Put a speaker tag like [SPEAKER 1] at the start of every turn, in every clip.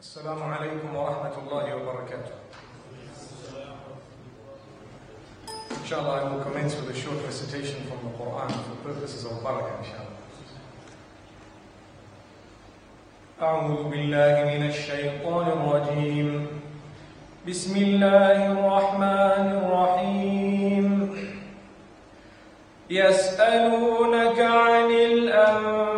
[SPEAKER 1] السلام عليكم ورحمة الله وبركاته. Inshallah, I will commence with a short recitation from the Quran for purposes of barakah, inshallah. أعوذ بالله من الشيطان الرجيم بسم الله الرحمن الرحيم يسألونك عن الأنفال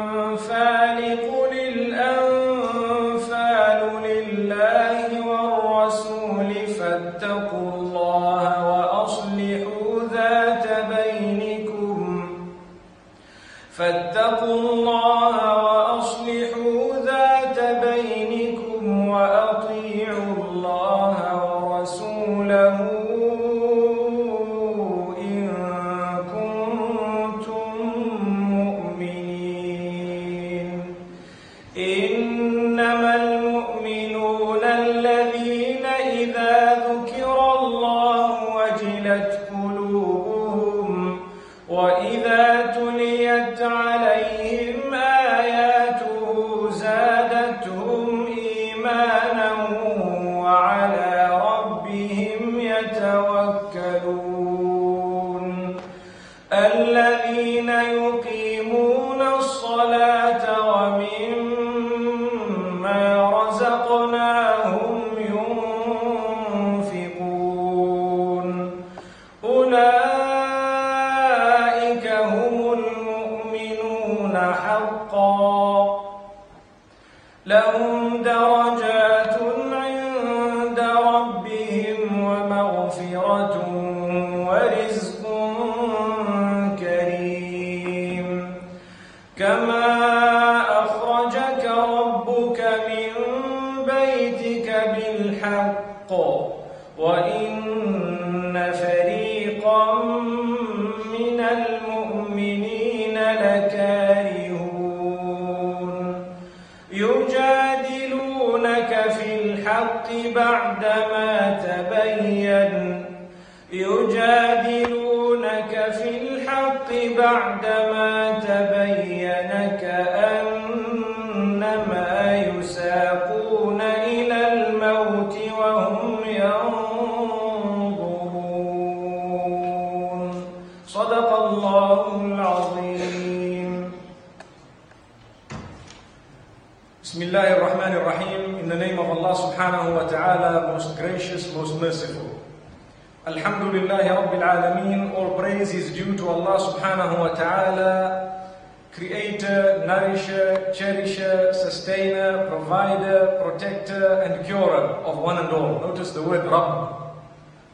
[SPEAKER 1] Alhamdulillah Rabbil Alameen, all praise is due to Allah subhanahu wa ta'ala, creator, nourisher, cherisher, sustainer, provider, protector, and curer of one and all. Notice the word Rabb.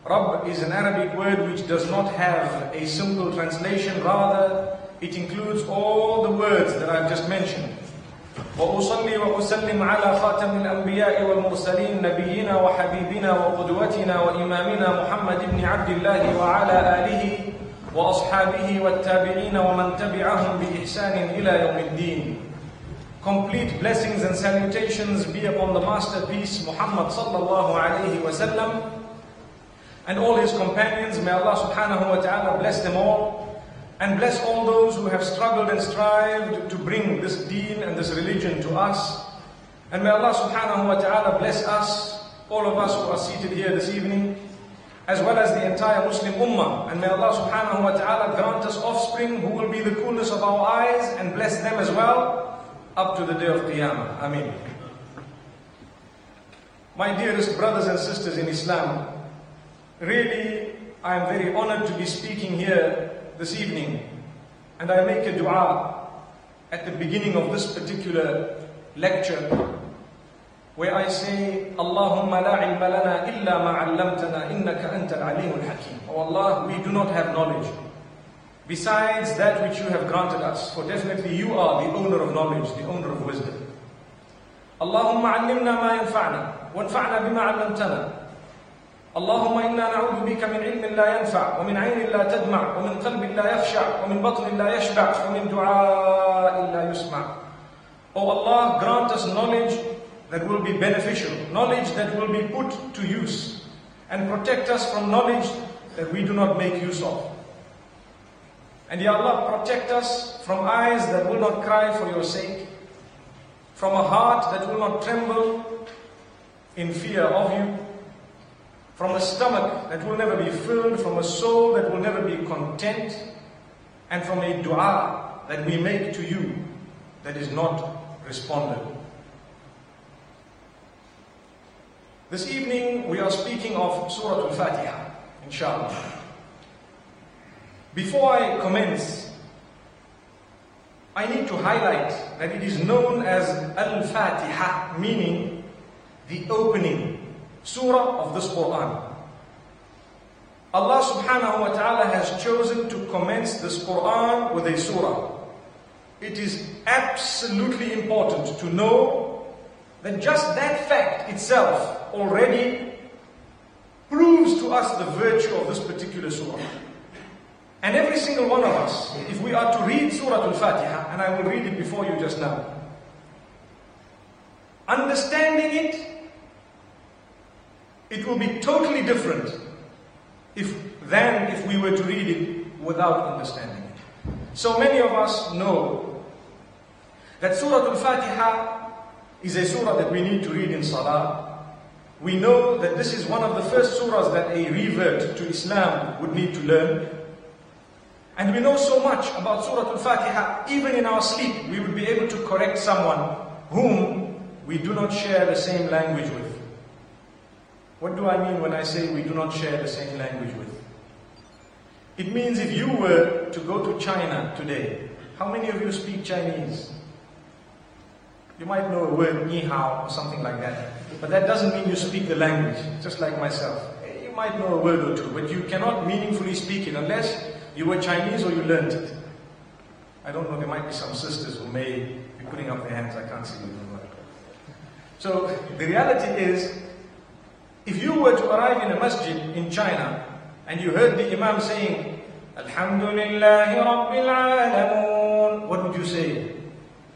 [SPEAKER 1] Rabb is an Arabic word which does not have a simple translation, rather, it includes all the words that I've just mentioned. وأصلي وأسلم على خاتم الأنبياء والمرسلين نبينا وحبيبنا وقدوتنا وإمامنا محمد بن عبد الله وعلى آله وأصحابه والتابعين ومن تبعهم بإحسان إلى يوم الدين. Complete blessings and salutations be upon the masterpiece Muhammad sallallahu alayhi wasallam and all his companions. May Allah subhanahu wa ta'ala bless them all and bless all those who have struggled and strived to bring this deen and this religion to us. And may Allah subhanahu wa ta'ala bless us, all of us who are seated here this evening, as well as the entire Muslim Ummah. And may Allah subhanahu wa ta'ala grant us offspring who will be the coolness of our eyes and bless them as well up to the day of Qiyamah. Ameen. My dearest brothers and sisters in Islam, really I am very honored to be speaking here this evening, and I make a dua at the beginning of this particular lecture where I say, Allahumma la ilma lana illa ma 'allamtana innaka anta al-alim al-hakim. Oh Allah, we do not have knowledge besides that which you have granted us, for definitely you are the owner of knowledge, the owner of wisdom. Allahumma 'allimna ma yanfa'na wanfa'na bima 'allamtana. اللهم إنا نعوذ بك من علم لا ينفع ومن عين لا تدمع ومن قلب لا يخشع ومن بطن لا يشبع ومن دعاء لا يسمع Oh Allah, grant us knowledge that will be beneficial, knowledge that will be put to use, and protect us from knowledge that we do not make use of. And Ya Allah, protect us from eyes that will not cry for your sake, from a heart that will not tremble, in fear of you, from a stomach that will never be filled, from a soul that will never be content, and from a dua that we make to you that is not responded. This evening we are speaking of Surah Al-Fatiha, inshallah. Before I commence, I need to highlight that it is known as Al-Fatiha, meaning the opening surah of this Quran. Allah subhanahu wa ta'ala has chosen to commence this Quran with a surah. It is absolutely important to know that just that fact itself already proves to us the virtue of this particular surah. And every single one of us, if we are to read Surah Al-Fatiha, and I will read it before you just now, understanding it, it will be totally different if, than if we were to read it without understanding it. So many of us know that Surah Al-Fatiha is a surah that we need to read in Salah. We know that this is one of the first surahs that a revert to Islam would need to learn. And we know so much about Surah Al-Fatiha, even in our sleep, we would be able to correct someone whom we do not share the same language with. What do I mean when I say we do not share the same language with? It means if you were to go to China today, how many of you speak Chinese? You might know a word, ni hao, or something like that. But that doesn't mean you speak the language, just like myself. You might know a word or two, but you cannot meaningfully speak it unless you were Chinese or you learned it. I don't know, there might be some sisters who may be putting up their hands, I can't see them. So the reality is, if you were to arrive in a masjid in China and you heard the Imam saying, Alhamdulillahi Rabbil Alamoon, what would you say?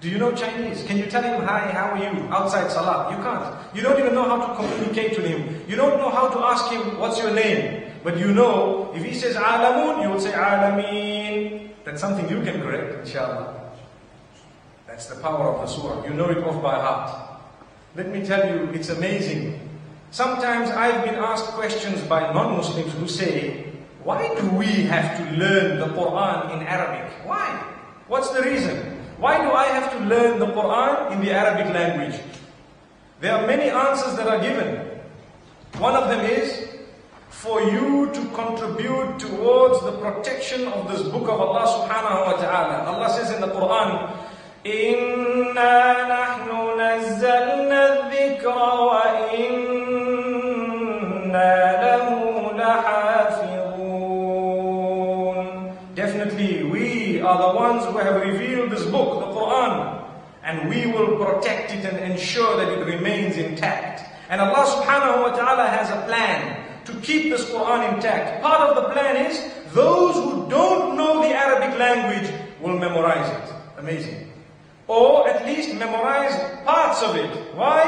[SPEAKER 1] Do you know Chinese? Can you tell him, hi, how are you? Outside Salah. You can't. You don't even know how to communicate to him. You don't know how to ask him, what's your name? But you know, if he says Alamun, you will say Alameen. That's something you can correct, inshallah. That's the power of the surah. You know it off by heart. Let me tell you, it's amazing. Sometimes I've been asked questions by non-Muslims who say, why do we have to learn the Quran in Arabic? Why? What's the reason? Why do I have to learn the Quran in the Arabic language? There are many answers that are given. One of them is for you to contribute towards the protection of this book of Allah subhanahu wa ta'ala. Allah says in the Quran, إِنَّا نَحْنُ نَزَّلْنَا الذِّكْرَ وَإِنَّا لَهُ لَحَافِظُونَ Definitely, we are the ones who have revealed this book, the Quran, and we will protect it and ensure that it remains intact. And Allah subhanahu wa ta'ala has a plan to keep this Quran intact. Part of the plan is those who don't know the Arabic language will memorize it. Amazing. Or at least memorize parts of it. Why?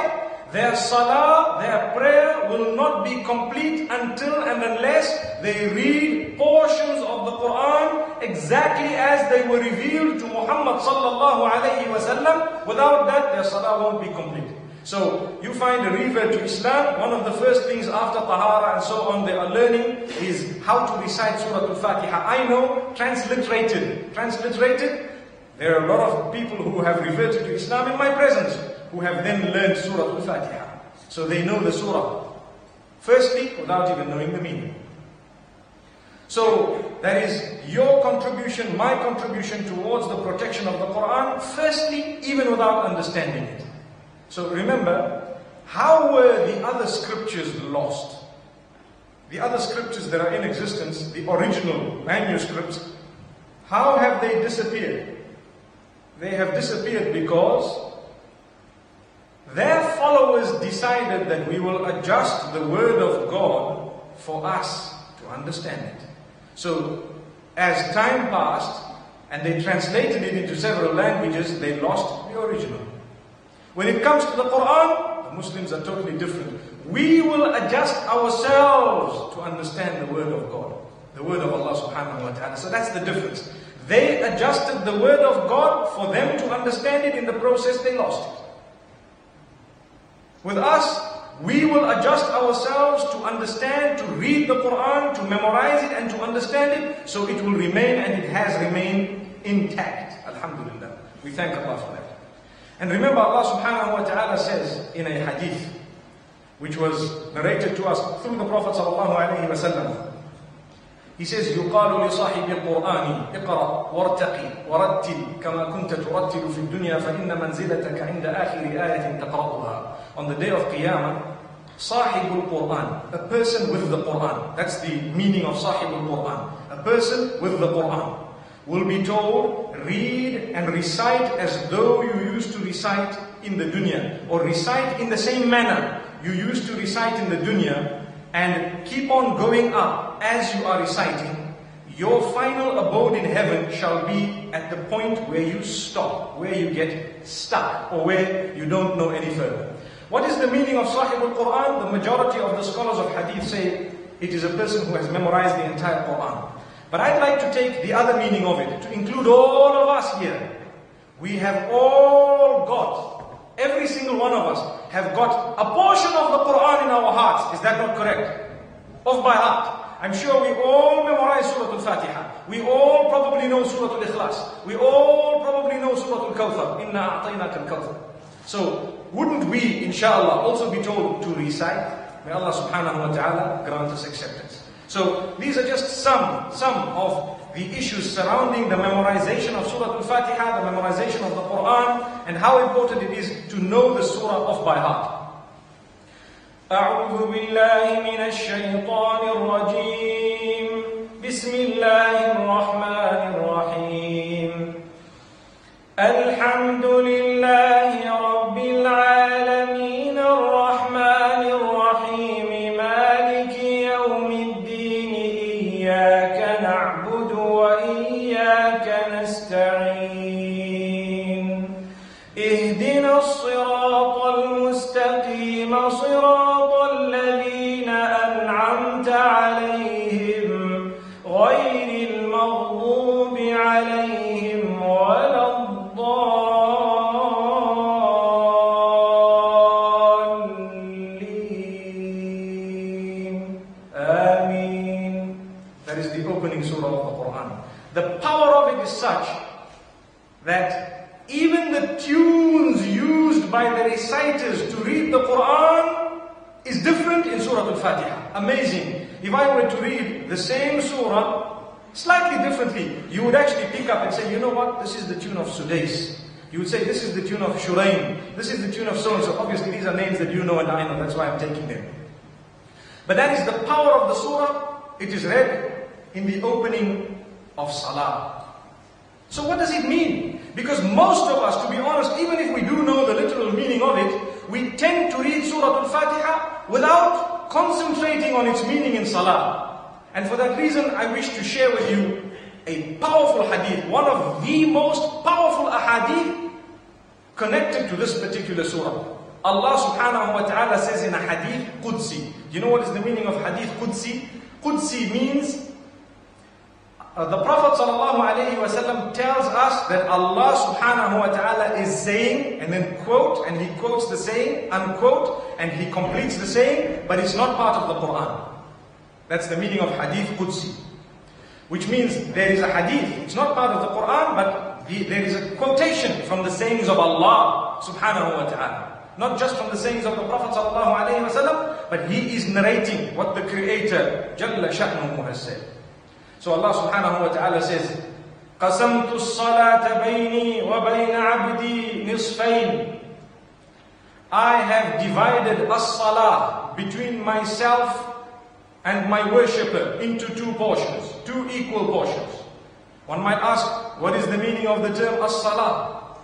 [SPEAKER 1] Their salah, their prayer will not be complete until and unless they read portions of the Quran exactly as they were revealed to Muhammad sallallahu alayhi wasallam. Without that, their salah won't be complete. So you find a revert to Islam, one of the first things after Tahara and so on they are learning is how to recite Surah Al-Fatiha. I know, transliterated. Transliterated, there are a lot of people who have reverted to Islam in my presence, who have then learned Surah Al-Fatiha. So they know the Surah. Firstly, without even knowing the meaning. So that is your contribution, my contribution towards the protection of the Quran, firstly, even without understanding it. So remember, how were the other scriptures lost? The other scriptures that are in existence, the original manuscripts, how have they disappeared? They have disappeared because their followers decided that we will adjust the word of God for us to understand it. So, as time passed and they translated it into several languages, they lost the original. When it comes to the Quran, the Muslims are totally different. We will adjust ourselves to understand the word of God, the word of Allah subhanahu wa ta'ala. So that's the difference. They adjusted the word of God for them to understand it in the process they lost it. With us, we will adjust ourselves to understand, to read the Quran, to memorize it and to understand it, so it will remain and it has remained intact. Alhamdulillah. We thank Allah for that. And remember Allah subhanahu wa ta'ala says in a hadith, which was narrated to us through the Prophet sallallahu alayhi wa sallam, he says, يقال لصاحب القرآن اقرأ وارتقي ورتل كما كنت ترتل في الدنيا فإن منزلتك عند آخر آية تقرأها. on the day of Qiyamah, Sahibul Quran, a person with the Quran. That's the meaning of Sahibul Quran. A person with the Quran will be told, read and recite as though you used to recite in the dunya, or recite in the same manner you used to recite in the dunya, and keep on going up as you are reciting your final abode in heaven shall be at the point where you stop, where you get stuck, or where you don't know any further. What is the meaning of Sahib al-Quran? The majority of the scholars of hadith say it is a person who has memorized the entire Quran. But I'd like to take the other meaning of it, to include all of us here. We have all got, every single one of us, have got a portion of the Quran in our hearts. Is that not correct? Of by heart. I'm sure we all memorize Surah Al-Fatiha. We all probably know Surah Al-Ikhlas. We all probably know Surah Al-Kawthar. Inna a'tainaka al-Kawthar. So, wouldn't we, inshallah, also be told to recite? May Allah subhanahu wa ta'ala grant us acceptance. So, these are just some, some of the issues surrounding the memorization of Surah Al-Fatiha, the memorization of the Quran, and how important it is to know the surah off by heart. أعوذ بالله من الشيطان الرجيم بسم الله الرحمن الرحيم الحمد لله such that even the tunes used by the reciters to read the Quran is different in Surah Al-Fatiha. Amazing. If I were to read the same surah slightly differently, you would actually pick up and say, you know what, this is the tune of Sudais. You would say, this is the tune of Shuraim. This is the tune of so-and-so. Obviously, these are names that you know and I know. That's why I'm taking them. But that is the power of the surah. It is read in the opening of Salah. So what does it mean? Because most of us, to be honest, even if we do know the literal meaning of it, we tend to read Surah Al-Fatiha without concentrating on its meaning in Salah. And for that reason, I wish to share with you a powerful hadith, one of the most powerful ahadith connected to this particular surah. Allah subhanahu wa ta'ala says in a hadith Qudsi. Do you know what is the meaning of hadith Qudsi? Qudsi means uh, the Prophet ﷺ tells us that Allah subhanahu wa ta'ala is saying, and then quote, and he quotes the saying, unquote, and he completes the saying, but it's not part of the Quran. That's the meaning of hadith Qudsi. Which means there is a hadith, it's not part of the Quran, but the, there is a quotation from the sayings of Allah subhanahu wa ta'ala. Not just from the sayings of the Prophet ﷺ, but he is narrating what the Creator, Jalla Sha'nuhu, has said. So Allah subhanahu wa ta'ala says, قسمت الصلاة بيني وبين عبدي نصفين I have divided as-salah between myself and my worshipper into two portions, two equal portions. One might ask, what is the meaning of the term as-salah?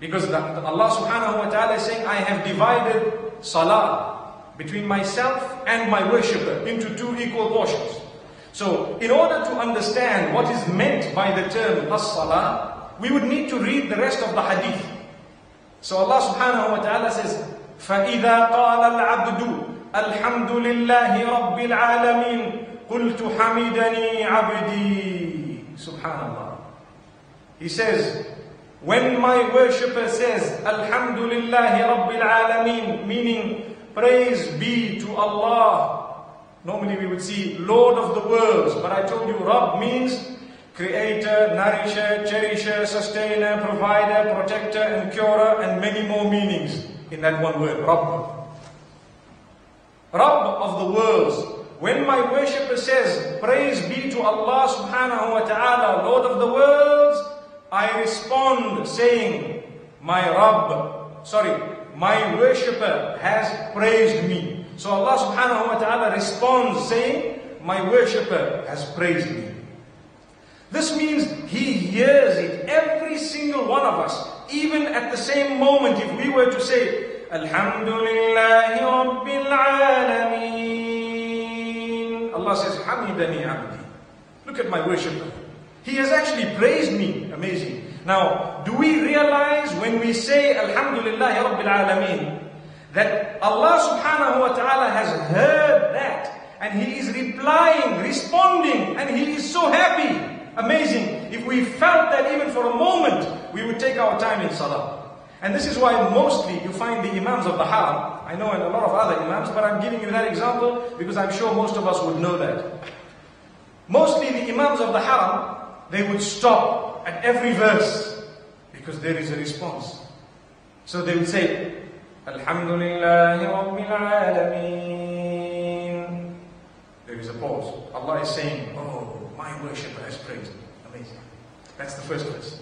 [SPEAKER 1] Because the, the Allah subhanahu wa ta'ala is saying, I have divided salah between myself and my worshipper into two equal portions. So, in order to understand what is meant by the term as-salah, we would need to read the rest of the hadith. So Allah subhanahu wa ta'ala says, فَإِذَا قَالَ الْعَبْدُ الْحَمْدُ لِلَّهِ رَبِّ الْعَالَمِينَ قُلْتُ حَمِدَنِي عَبْدِي Subhanallah. He says, When my worshipper says, Alhamdulillahi Rabbil Alameen, meaning praise be to Allah. Normally we would see Lord of the worlds, but I told you Rabb means creator, nourisher, cherisher, sustainer, provider, protector, and curer, and many more meanings in that one word, Rabb. Rabb of the worlds. When my worshipper says, Praise be to Allah subhanahu wa ta'ala, Lord of the worlds, I respond saying, My Rabb, sorry, my worshipper has praised me. So Allah subhanahu wa ta'ala responds saying, My worshipper has praised me. This means He hears it, every single one of us, even at the same moment, if we were to say, Alhamdulillahi Rabbil Alameen. Allah says, Hamidani Abdi. Look at my worshipper. He has actually praised me. Amazing. Now, do we realize when we say Alhamdulillahi Rabbil Alameen that Allah subhanahu wa ta'ala has heard that and He is replying, responding, and He is so happy. Amazing. If we felt that even for a moment, we would take our time in salah. And this is why mostly you find the Imams of the Haram, I know and a lot of other Imams, but I'm giving you that example because I'm sure most of us would know that. Mostly the Imams of the Haram, they would stop at every verse because there is a response. So they would say, Alhamdulillah Rabbil Alameen. There is a pause. Allah is saying, Oh, my worshipper has praised me. Amazing. That's the first verse.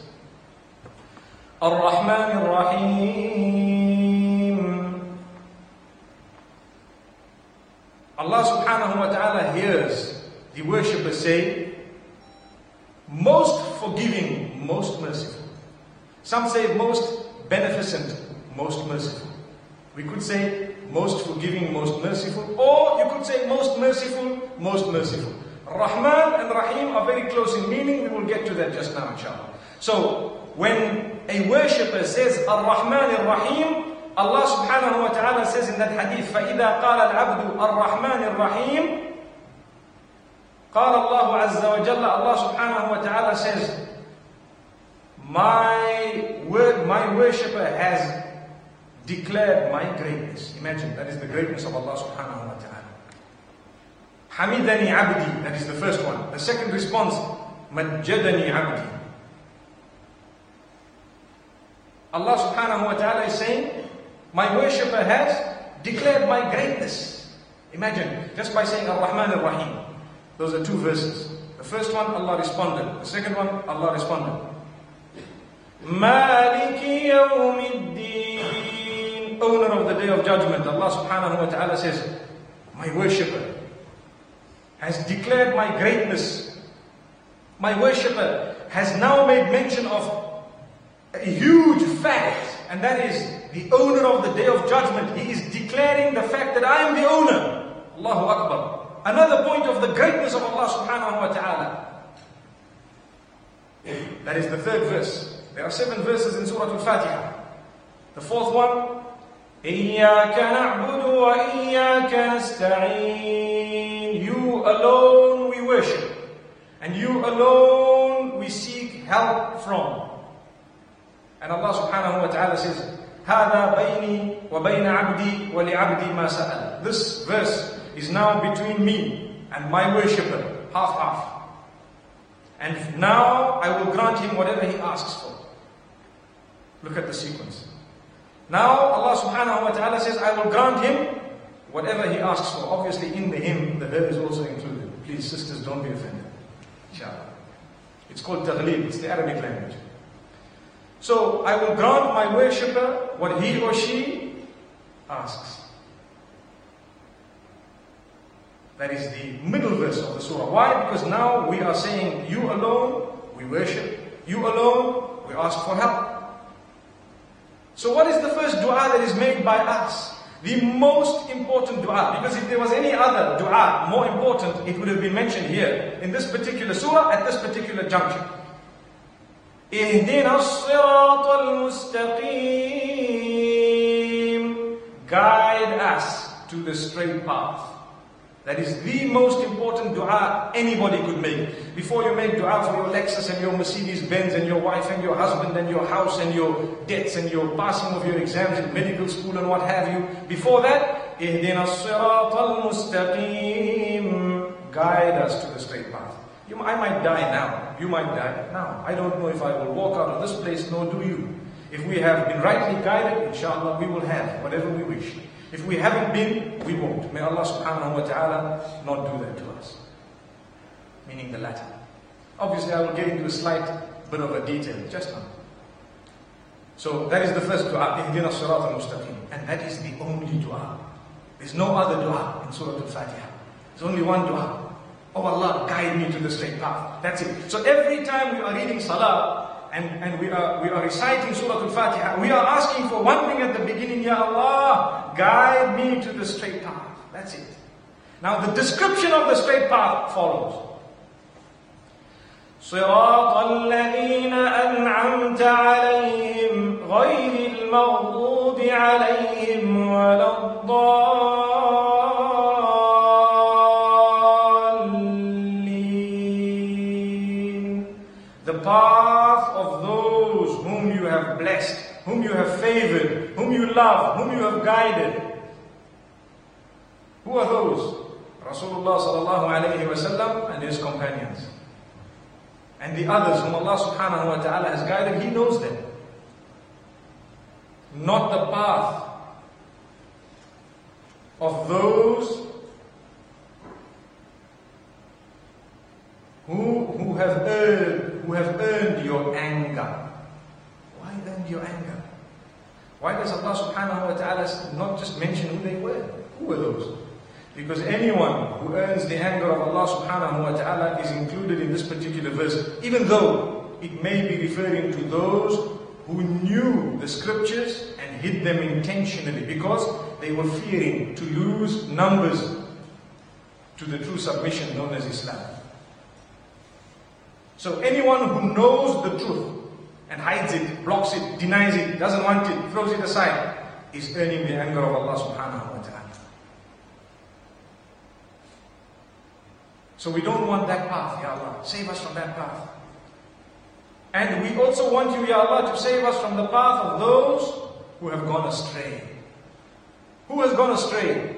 [SPEAKER 1] الرحمن الرحيم Allah subhanahu wa ta'ala hears the worshipper say, most forgiving, most merciful. Some say most beneficent, most merciful. We could say most forgiving, most merciful, or you could say most merciful, most merciful. Rahman and Rahim are very close in meaning, we will get to that just now, inshallah. So, when a worshipper says Ar-Rahman Ar-Rahim, Allah subhanahu wa ta'ala says in that hadith, فَإِذَا قَالَ الْعَبْدُ الرَّحْمَنِ الرَّحِيمِ قال الله عز وجل, Allah subhanahu wa ta'ala says, my, word, my worshipper has declared my greatness. Imagine, that is the greatness of Allah subhanahu wa ta'ala. Hamidani abdi, that is the first one. The second response, Majjadani abdi. Allah subhanahu wa ta'ala is saying, My worshipper has declared my greatness. Imagine, just by saying Ar-Rahman Ar-Rahim. Those are two verses. The first one, Allah responded. The second one, Allah responded. Maliki yawmiddin. Owner of the day of judgment. Allah subhanahu wa ta'ala says, My worshipper has declared my greatness. My worshipper has now made mention of a huge fact, and that is the owner of the day of judgment. He is declaring the fact that I am the owner. Allahu Akbar. Another point of the greatness of Allah subhanahu wa ta'ala. That is the third verse. There are seven verses in Surah Al-Fatiha. The fourth one, إياك نعبد وإياك نستعين You alone we worship and you alone we seek help from. And Allah subhanahu wa ta'ala says هذا بيني وبين عبدي ولعبدي ما سأل This verse is now between me and my worshipper half half. And now I will grant him whatever he asks for. Look at the sequence. Now Allah subhanahu wa ta'ala says, I will grant him whatever he asks for. Obviously in the him, the her is also included. Please sisters, don't be offended. Inshallah. It's called taghlib, it's the Arabic language. So I will grant my worshipper what he or she asks. That is the middle verse of the surah. Why? Because now we are saying, you alone we worship, you alone we ask for help. So what is the first dua that is made by us? The most important dua. Because if there was any other dua more important, it would have been mentioned here in this particular surah at this particular juncture. اهدنا الصراط المستقيم Guide us to the straight path. That is the most important dua anybody could make. Before you make dua for your Lexus and your Mercedes Benz and your wife and your husband and your house and your debts and your passing of your exams in medical school and what have you. Before that, اهدنا الصراط المستقيم. Guide us to the straight path. You, I might die now. You might die now. I don't know if I will walk out of this place, nor do you. If we have been rightly guided, inshallah, we will have whatever we wish. If we haven't been, we won't. May Allah subhanahu wa ta'ala not do that to us. Meaning the latter. Obviously, I will get into a slight bit of a detail just now. So that is the first dua, Ihdina Sirat al-Mustaqim. And that is the only dua. There's no other dua in Surah Al-Fatiha. There's only one dua. Oh Allah, guide me to the straight path. That's it. So every time we are reading Salah, and, and we, are, we are reciting Surah Al-Fatiha, we are asking for one thing at the beginning, Ya Allah, guide me to the straight path. That's it. Now the description of the straight path follows. صراط الذين أنعمت عليهم غير المغضوب عليهم ولا الضالين you have favored, whom you love, whom you have guided. Who are those? Rasulullah sallallahu alayhi wa and his companions. And the others whom Allah subhanahu wa ta'ala has guided, He knows them. Not the path of those who, who have earned who have earned your anger. Why earned your anger? Why does Allah subhanahu wa ta'ala not just mention who they were? Who were those? Because anyone who earns the anger of Allah subhanahu wa ta'ala is included in this particular verse, even though it may be referring to those who knew the scriptures and hid them intentionally because they were fearing to lose numbers to the true submission known as Islam. So anyone who knows the truth and hides it, blocks it, denies it, doesn't want it, throws it aside, is earning the anger of Allah subhanahu wa ta'ala. So we don't want that path, Ya Allah. Save us from that path. And we also want you, Ya Allah, to save us from the path of those who have gone astray. Who has gone astray?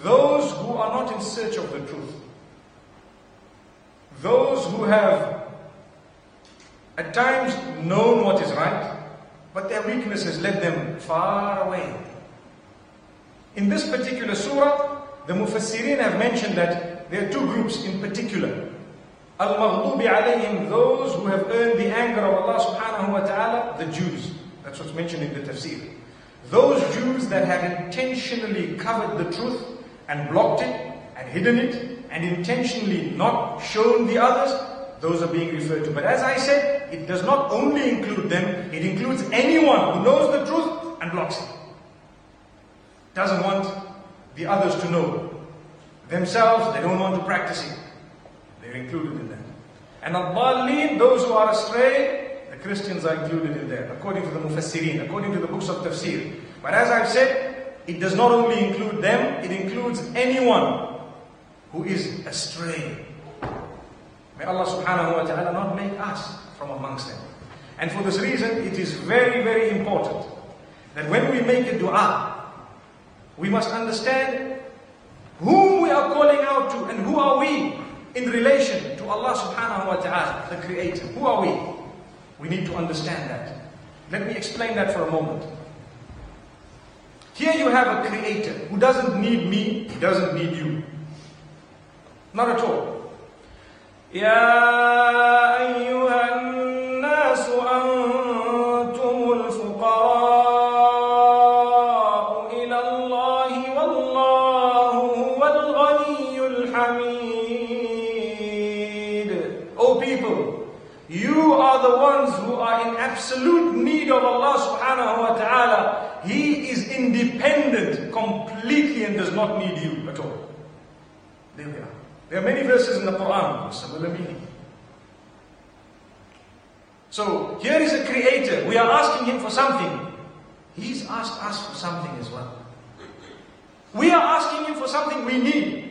[SPEAKER 1] Those who are not in search of the truth. Those who have at times known what is right, but their weakness has led them far away. In this particular surah, the Mufassirin have mentioned that there are two groups in particular. Al-Maghdubi alayhim, those who have earned the anger of Allah subhanahu wa ta'ala, the Jews. That's what's mentioned in the tafsir. Those Jews that have intentionally covered the truth and blocked it and hidden it and intentionally not shown the others, those are being referred to. But as I said, it does not only include them, it includes anyone who knows the truth and blocks it. Doesn't want the others to know. Themselves, they don't want to practice it. They're included in that. And al those who are astray, the Christians are included in there, according to the Mufassirin, according to the books of Tafsir. But as I've said, it does not only include them, it includes anyone who is astray. May Allah subhanahu wa ta'ala not make us from amongst them. And for this reason, it is very, very important that when we make a dua, we must understand whom we are calling out to and who are we in relation to Allah subhanahu wa ta'ala, the Creator. Who are we? We need to understand that. Let me explain that for a moment. Here you have a creator who doesn't need me, he doesn't need you. Not at all. يا أيها الناس أنتم الفقراء إلى الله والله هو الغني الحميد O people, you are the ones who are in absolute need of Allah subhanahu wa ta'ala. He is independent completely and does not need you at all. There we are. There are many verses in the Quran with similar meaning. So here is a creator. We are asking him for something. He's asked us for something as well. We are asking Him for something we need.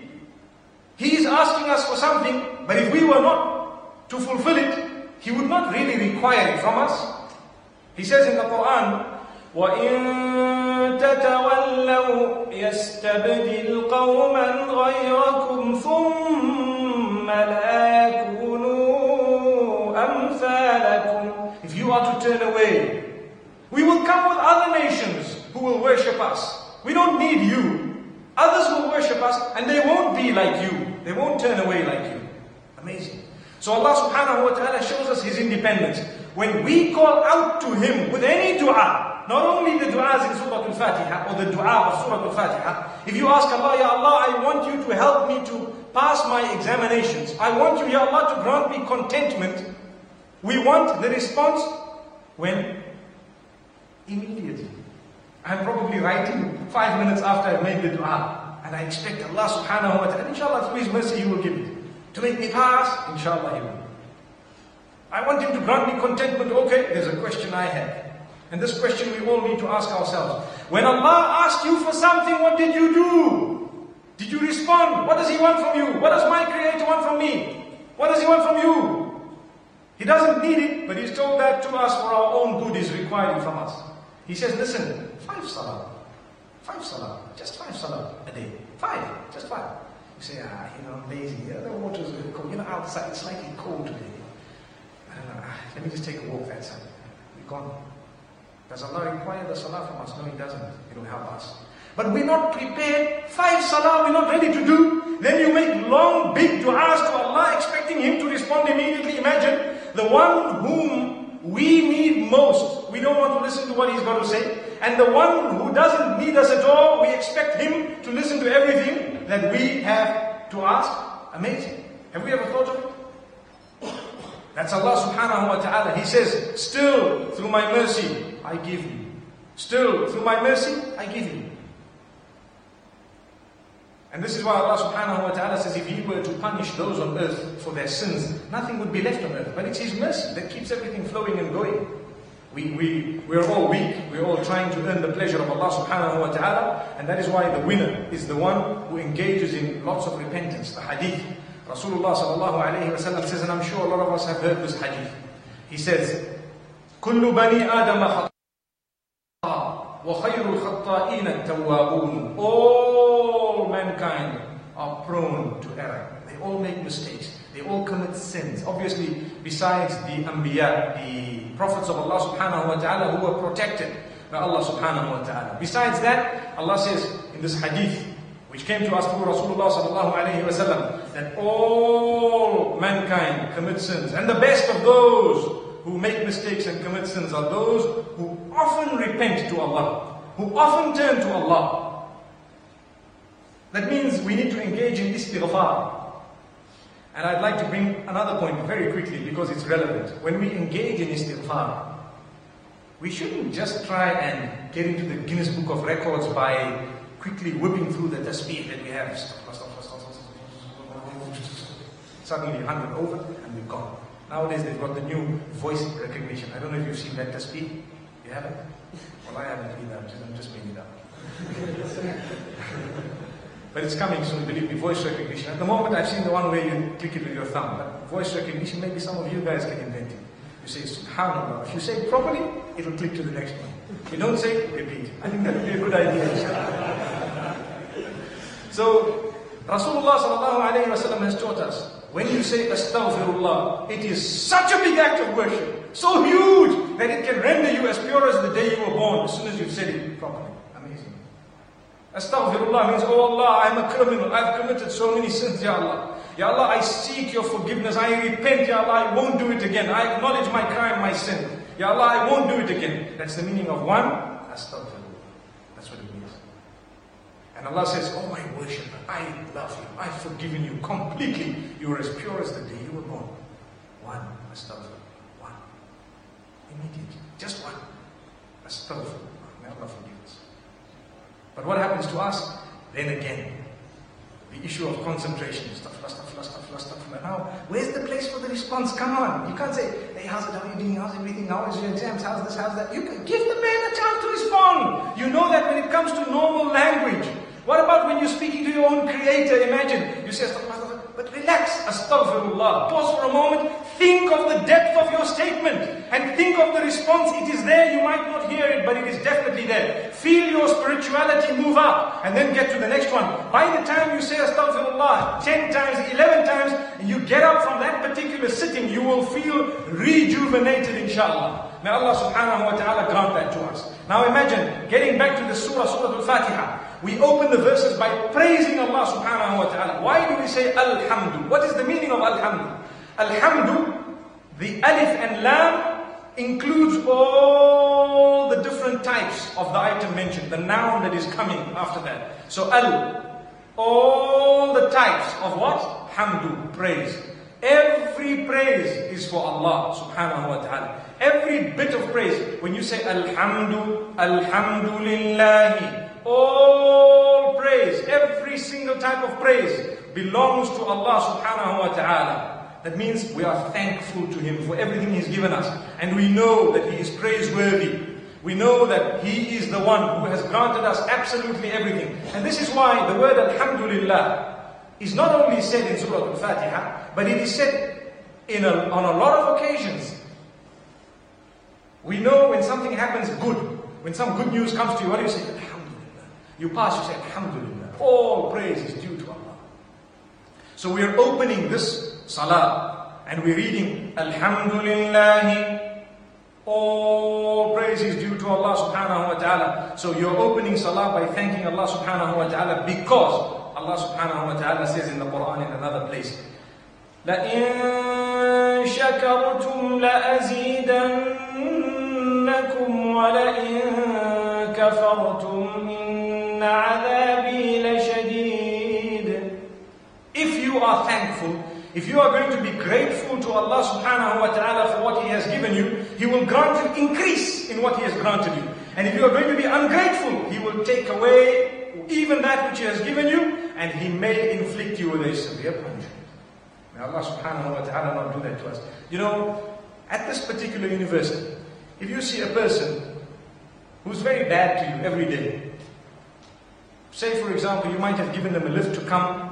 [SPEAKER 1] He is asking us for something, but if we were not to fulfill it, He would not really require it from us. He says in the Quran, وَإِن تَتَوَلَّوْا يَسْتَبْدِلْ قَوْمًا غَيْرَكُمْ ثُمَّ لَا يَكُونُوا أَمْثَالَكُمْ If you are to turn away, we will come with other nations who will worship us. We don't need you. Others will worship us and they won't be like you. They won't turn away like you. Amazing. So Allah subhanahu wa ta'ala shows us His independence. When we call out to Him with any dua, not only the du'as in Surah Al-Fatiha or the dua of Surah Al-Fatiha, if you ask Allah, Ya Allah, I want you to help me to pass my examinations. I want you, Ya Allah, to grant me contentment. We want the response when? Immediately. I'm probably writing five minutes after I made the dua. And I expect Allah subhanahu wa ta'ala, inshallah, through His mercy, He will give it. To make me pass, inshallah, He will. I want Him to grant me contentment. Okay, there's a question I have. And this question we all need to ask ourselves. When Allah asked you for something, what did you do? Did you respond? What does He want from you? What does my Creator want from me? What does He want from you? He doesn't need it, but He's told that to us for our own good is required from us. He says, listen, five salah. Five salah. Just five salah a day. Five. Just five. You say, ah, you know, I'm lazy. Yeah, the water's cold. You know, outside it's slightly cold today. I don't know. Ah, let me just take a walk that side. We're gone. Does Allah require the salah from us? No, He doesn't. It will help us. But we're not prepared. Five salah we're not ready to do. Then you make long, big du'as to Allah, expecting Him to respond immediately. Imagine the one whom we need most. We don't want to listen to what he's got to say. And the one who doesn't need us at all, we expect him to listen to everything that we have to ask. Amazing. Have we ever thought of it? That's Allah subhanahu wa ta'ala. He says, still through my mercy, I give you. Still through my mercy, I give you. And this is why Allah subhanahu wa ta'ala says if He were to punish those on earth for their sins, nothing would be left on earth. But it's His mercy that keeps everything flowing and going. We, we, we're all weak. We're all trying to earn the pleasure of Allah subhanahu wa ta'ala. And that is why the winner is the one who engages in lots of repentance. The hadith. Rasulullah sallallahu alayhi wa sallam says, and I'm sure a lot of us have heard this hadith. He says, كل بني آدم خطاء وخير الخطائين التوابون All mankind are prone to error. They all make mistakes. They all commit sins. Obviously, besides the Anbiya, the prophets of Allah subhanahu wa ta'ala who were protected by Allah subhanahu wa ta'ala. Besides that, Allah says in this hadith, which came to us through Rasulullah sallallahu alayhi wa sallam, that all mankind commit sins. And the best of those who make mistakes and commit sins are those who often repent to Allah, who often turn to Allah. That means we need to engage in istighfar. And I'd like to bring another point very quickly because it's relevant. When we engage in istighfar, we shouldn't just try and get into the Guinness Book of Records by quickly whipping through the tasbih that we have. Suddenly 100 over and we're gone. Nowadays they've got the new voice recognition. I don't know if you've seen that tasbih. You haven't? Well, I haven't either. I'm just making it up. but it's coming soon, believe me, voice recognition. At the moment, I've seen the one where you click it with your thumb. But voice recognition, maybe some of you guys can invent it. You say, SubhanAllah. If you say it properly, it'll click to the next one. If you don't say repeat. I think that would be a good idea. so, Rasulullah has taught us when you say astaghfirullah, it is such a big act of worship, so huge that it can render you as pure as the day you were born as soon as you've said it properly. Amazing. Astaghfirullah means, Oh Allah, I'm a criminal. I've committed so many sins, Ya Allah. Ya Allah, I seek your forgiveness. I repent, Ya Allah. I won't do it again. I acknowledge my crime, my sin. Ya Allah, I won't do it again. That's the meaning of one. Astaghfirullah. That's what it means. And Allah says, Oh my worshipper, I love you. I've forgiven you completely. You are as pure as the day you were born. One, astaghfir. Immediately. Just one. Astaghfir. May Allah forgive us. But what happens to us? Then again, the issue of concentration. Astaghfir, astaghfir, astaghfir, astaghfir. Now, where's the place for the response? Come on. You can't say, hey, how's it, how are you doing, how's everything, how is your exams, how's this, how's that. You can give the man a chance to respond. You know that when it comes to normal language, what about when you're speaking to your own creator, imagine, you say, Astaghfirullah, but relax, astaghfirullah. Pause for a moment, think of the depth of your statement, and think of the response. It is there, you might not hear it, but it is definitely there. Feel your spirituality move up, and then get to the next one. By the time you say astaghfirullah 10 times, 11 times, and you get up from that particular sitting, you will feel rejuvenated, inshallah. May Allah subhanahu wa ta'ala grant that to us. Now imagine, getting back to the surah, Surah Al-Fatiha. We open the verses by praising Allah subhanahu wa ta'ala. Why do we say Alhamdu? What is the meaning of Alhamdu? Alhamdu, the alif and lam includes all the different types of the item mentioned, the noun that is coming after that. So al, all the types of what? Hamdu, praise. Every praise is for Allah subhanahu wa ta'ala. Every bit of praise, when you say Alhamdu, Alhamdulillahi, all praise, every single type of praise belongs to Allah subhanahu wa ta'ala. That means we are thankful to Him for everything He's given us. And we know that He is praiseworthy. We know that He is the one who has granted us absolutely everything. And this is why the word Alhamdulillah is not only said in Surah Al-Fatiha, but it is said in a, on a lot of occasions. We know when something happens good, when some good news comes to you, what do you say? Alhamdulillah. You pass, you say Alhamdulillah. All praise is due to Allah. So we are opening this salah and we're reading Alhamdulillah. All praise is due to Allah subhanahu wa ta'ala. So you're opening salah by thanking Allah subhanahu wa ta'ala because Allah subhanahu wa ta'ala says in the Quran in another place, لَإِن شَكَرْتُمْ لَأَزِيدَنَّكُمْ وَلَئِن كَفَرْتُمْ إِنَّ عَذَابِي لَشَدِيدٌ If you are thankful, if you are going to be grateful to Allah subhanahu wa ta'ala for what He has given you, He will grant you increase in what He has granted you. And if you are going to be ungrateful, He will take away even that which He has given you, and He may inflict you with a severe punishment. May Allah subhanahu wa ta'ala not do that to us. You know, at this particular university, if you see a person who's very bad to you every day, say for example, you might have given them a lift to come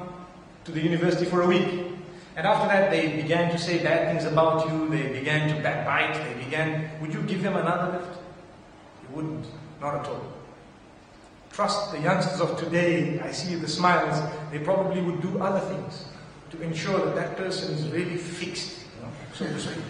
[SPEAKER 1] to the university for a week. And after that, they began to say bad things about you, they began to backbite, they began, would you give them another lift? You wouldn't, not at all. Trust the youngsters of today, I see the smiles, they probably would do other things to ensure that that person is really fixed, you know, so to speak.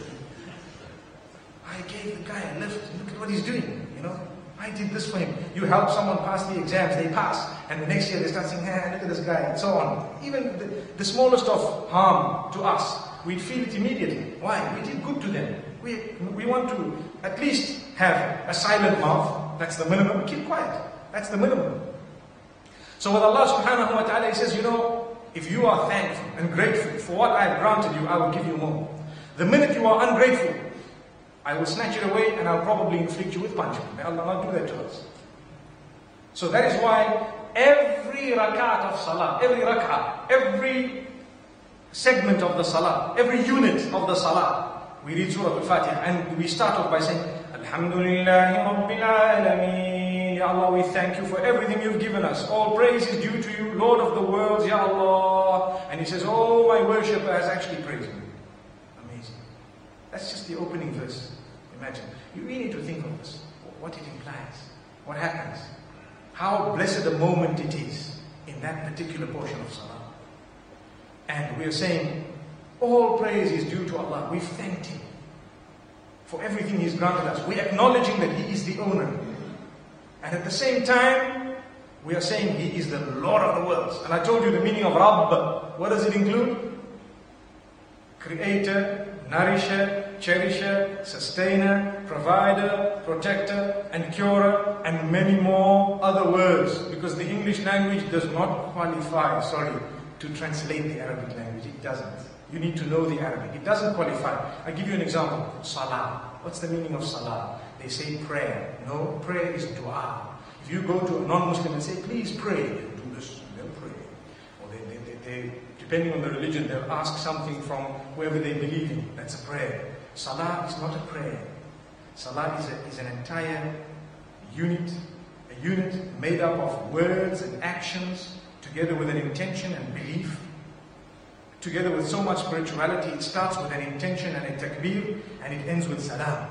[SPEAKER 1] I gave the guy a lift, look at what he's doing, you know. I did this for him. You help someone pass the exams, they pass. And the next year they start saying, hey, look at this guy, and so on. Even the, the smallest of harm to us, we feel it immediately. Why? We did good to them. We, we want to at least have a silent mouth. That's the minimum. Keep quiet. That's the minimum. So with Allah subhanahu wa ta'ala, He says, you know, if you are thankful and grateful for what I have granted you, I will give you more. The minute you are ungrateful, I will snatch it away and I'll probably inflict you with punishment. May Allah not do that to us. So that is why every rakat of salah, every rak'ah, every segment of the salah, every unit of the salah, we read Surah Al-Fatiha and we start off by saying, Alhamdulillahi Rabbil Alameen. Ya Allah, we thank you for everything you've given us. All praise is due to you, Lord of the worlds, Ya Allah. And he says, Oh, my worshipper has actually praised me. That's just the opening verse. Imagine. You really need to think of this. What it implies. What happens. How blessed a moment it is in that particular portion of Salah. And we are saying, all praise is due to Allah. We've thanked Him for everything He's granted us. We're acknowledging that He is the owner. And at the same time, we are saying He is the Lord of the worlds. And I told you the meaning of Rabb. What does it include? Creator, nourisher, cherisher, sustainer, provider, protector, and curer, and many more other words. Because the English language does not qualify, sorry, to translate the Arabic language. It doesn't. You need to know the Arabic. It doesn't qualify. I'll give you an example. Salah. What's the meaning of salah? They say prayer. No, prayer is dua. If you go to a non-Muslim and say, please pray, they'll do this, they'll pray. Or they, they, they, they, depending on the religion, they'll ask something from whoever they believe in. That's a prayer. Salah is not a prayer. Salah is, a, is an entire unit, a unit made up of words and actions together with an intention and belief, together with so much spirituality, it starts with an intention and a takbir, and it ends with salam.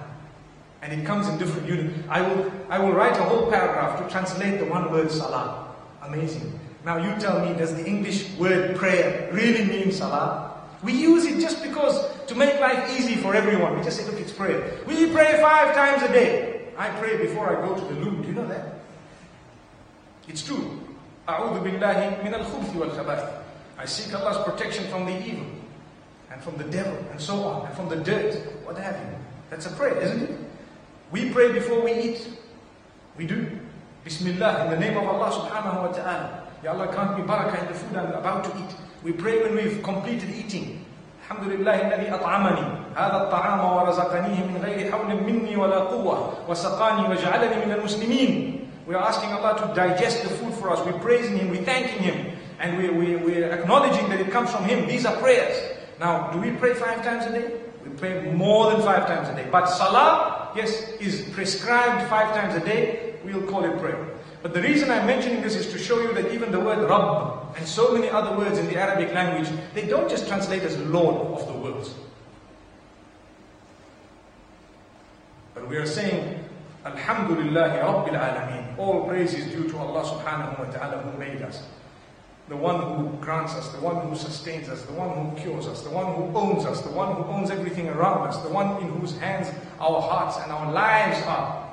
[SPEAKER 1] And it comes in different units. I will, I will write a whole paragraph to translate the one word salam. Amazing. Now you tell me, does the English word prayer really mean salah? We use it just because to make life easy for everyone. We just say, look, it's prayer. We pray five times a day. I pray before I go to the loo. Do you know that? It's true. أعوذ بالله من الخبث والخبائث. I seek Allah's protection from the evil and from the devil and so on and from the dirt. What have you? That's a prayer, isn't it? We pray before we eat. We do. Bismillah, in the name of Allah subhanahu wa ta'ala. Ya Allah, grant me barakah in the food I'm about to eat. We pray when we've completed eating. الحمد لله الذي أطعمني هذا الطعام ورزقنيه من غير حول مني ولا قوة وسقاني وجعلني من المسلمين We are asking Allah to digest the food for us. We're praising Him, we're thanking Him, and we, we, we're acknowledging that it comes from Him. These are prayers. Now, do we pray five times a day? We pray more than five times a day. But Salah, yes, is prescribed five times a day. We'll call it prayer. But the reason I'm mentioning this is to show you that even the word Rabb and so many other words in the Arabic language, they don't just translate as Lord of the world. But we are saying, Alhamdulillah Rabbil Alameen. All praise is due to Allah subhanahu wa ta'ala who made us. The one who grants us, the one who sustains us, the one who cures us, the one who owns us, the one who owns everything around us, the one in whose hands our hearts and our lives are.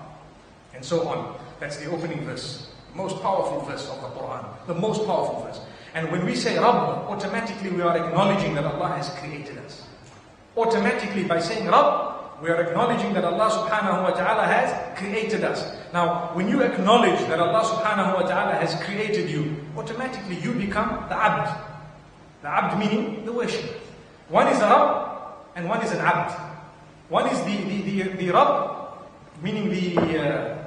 [SPEAKER 1] And so on. That's the opening verse. Most powerful verse of the Quran. The most powerful verse. And when we say Rabb, automatically we are acknowledging that Allah has created us. Automatically by saying Rabb, we are acknowledging that Allah subhanahu wa ta'ala has created us. Now, when you acknowledge that Allah subhanahu wa ta'ala has created you, automatically you become the abd. The abd meaning the worshipper. One is a Rabb and one is an abd. One is the, the, the, the Rabb, meaning the, uh,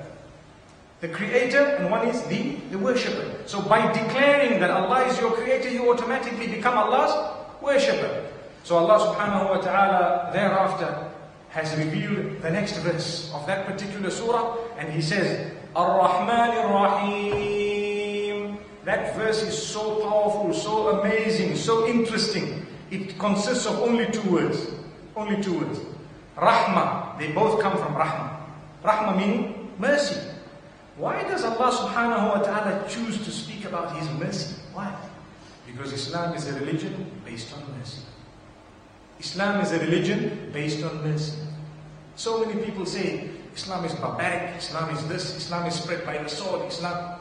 [SPEAKER 1] the creator, and one is the, the worshipper. So by declaring that Allah is your creator, you automatically become Allah's worshipper. So Allah subhanahu wa ta'ala thereafter has revealed the next verse of that particular surah, and He says, Ar-Rahman Ar-Rahim. That verse is so powerful, so amazing, so interesting. It consists of only two words. Only two words. Rahma. They both come from Rahma. Rahma meaning mercy. Why does Allah subhanahu wa ta'ala choose to speak about His mercy? Why? Because Islam is a religion based on mercy. Islam is a religion based on mercy. So many people say Islam is barbaric, Islam is this, Islam is spread by the sword, Islam.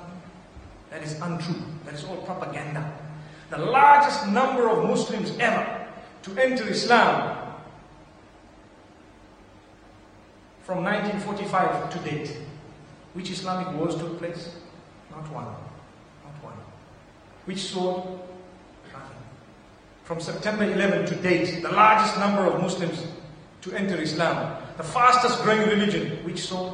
[SPEAKER 1] That is untrue. That is all propaganda. The largest number of Muslims ever to enter Islam from 1945 to date. Which Islamic wars took place? Not one. Not one. Which sword? Nothing. From September 11 to date, the largest number of Muslims to enter Islam. The fastest growing religion. Which sword?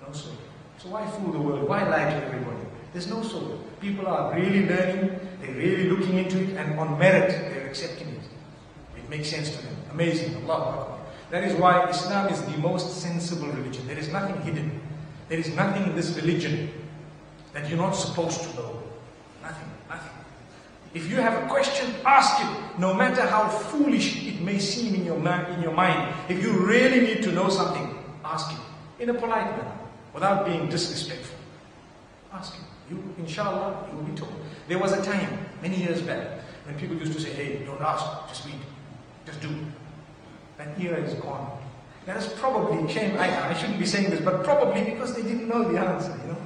[SPEAKER 1] No sword. So why fool the world? Why lie to everybody? There's no sword. People are really learning, they're really looking into it, and on merit, they're accepting it. It makes sense to them. Amazing. Allah. That is why Islam is the most sensible religion. There is nothing hidden. There is nothing in this religion that you're not supposed to know. Nothing, nothing. If you have a question, ask it, no matter how foolish it may seem in your, in your mind. If you really need to know something, ask it in a polite manner, without being disrespectful. Ask it. You, inshallah, you will be told. There was a time, many years back, when people used to say, hey, don't ask, just read, just do. That era is gone. That is probably, shame, I, I shouldn't be saying this, but probably because they didn't know the answer, you know.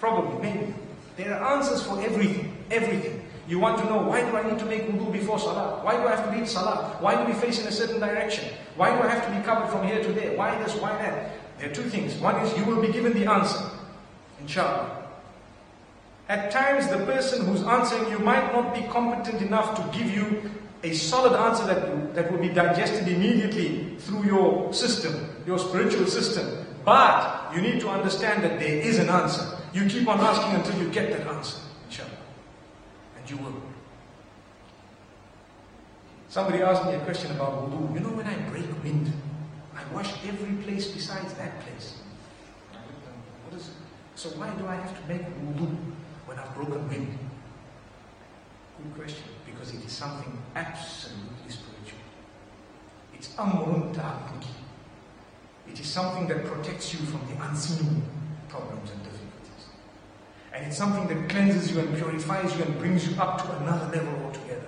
[SPEAKER 1] Probably, maybe. There are answers for everything, everything. You want to know, why do I need to make wudu before salah? Why do I have to read salah? Why do we face in a certain direction? Why do I have to be covered from here to there? Why this, why that? There are two things. One is you will be given the answer, inshallah. At times, the person who's answering you might not be competent enough to give you a solid answer that, that will be digested immediately through your system, your spiritual system. But you need to understand that there is an answer. You keep on asking until you get that answer, inshallah. And you will. Somebody asked me a question about wudu. You know, when I break wind, I wash every place besides that place. What is it? So why do I have to make wudu when I've broken wind? Good question. Because it is something absolutely spiritual. It's amrun. It is something that protects you from the unseen problems and difficulties. And it's something that cleanses you and purifies you and brings you up to another level altogether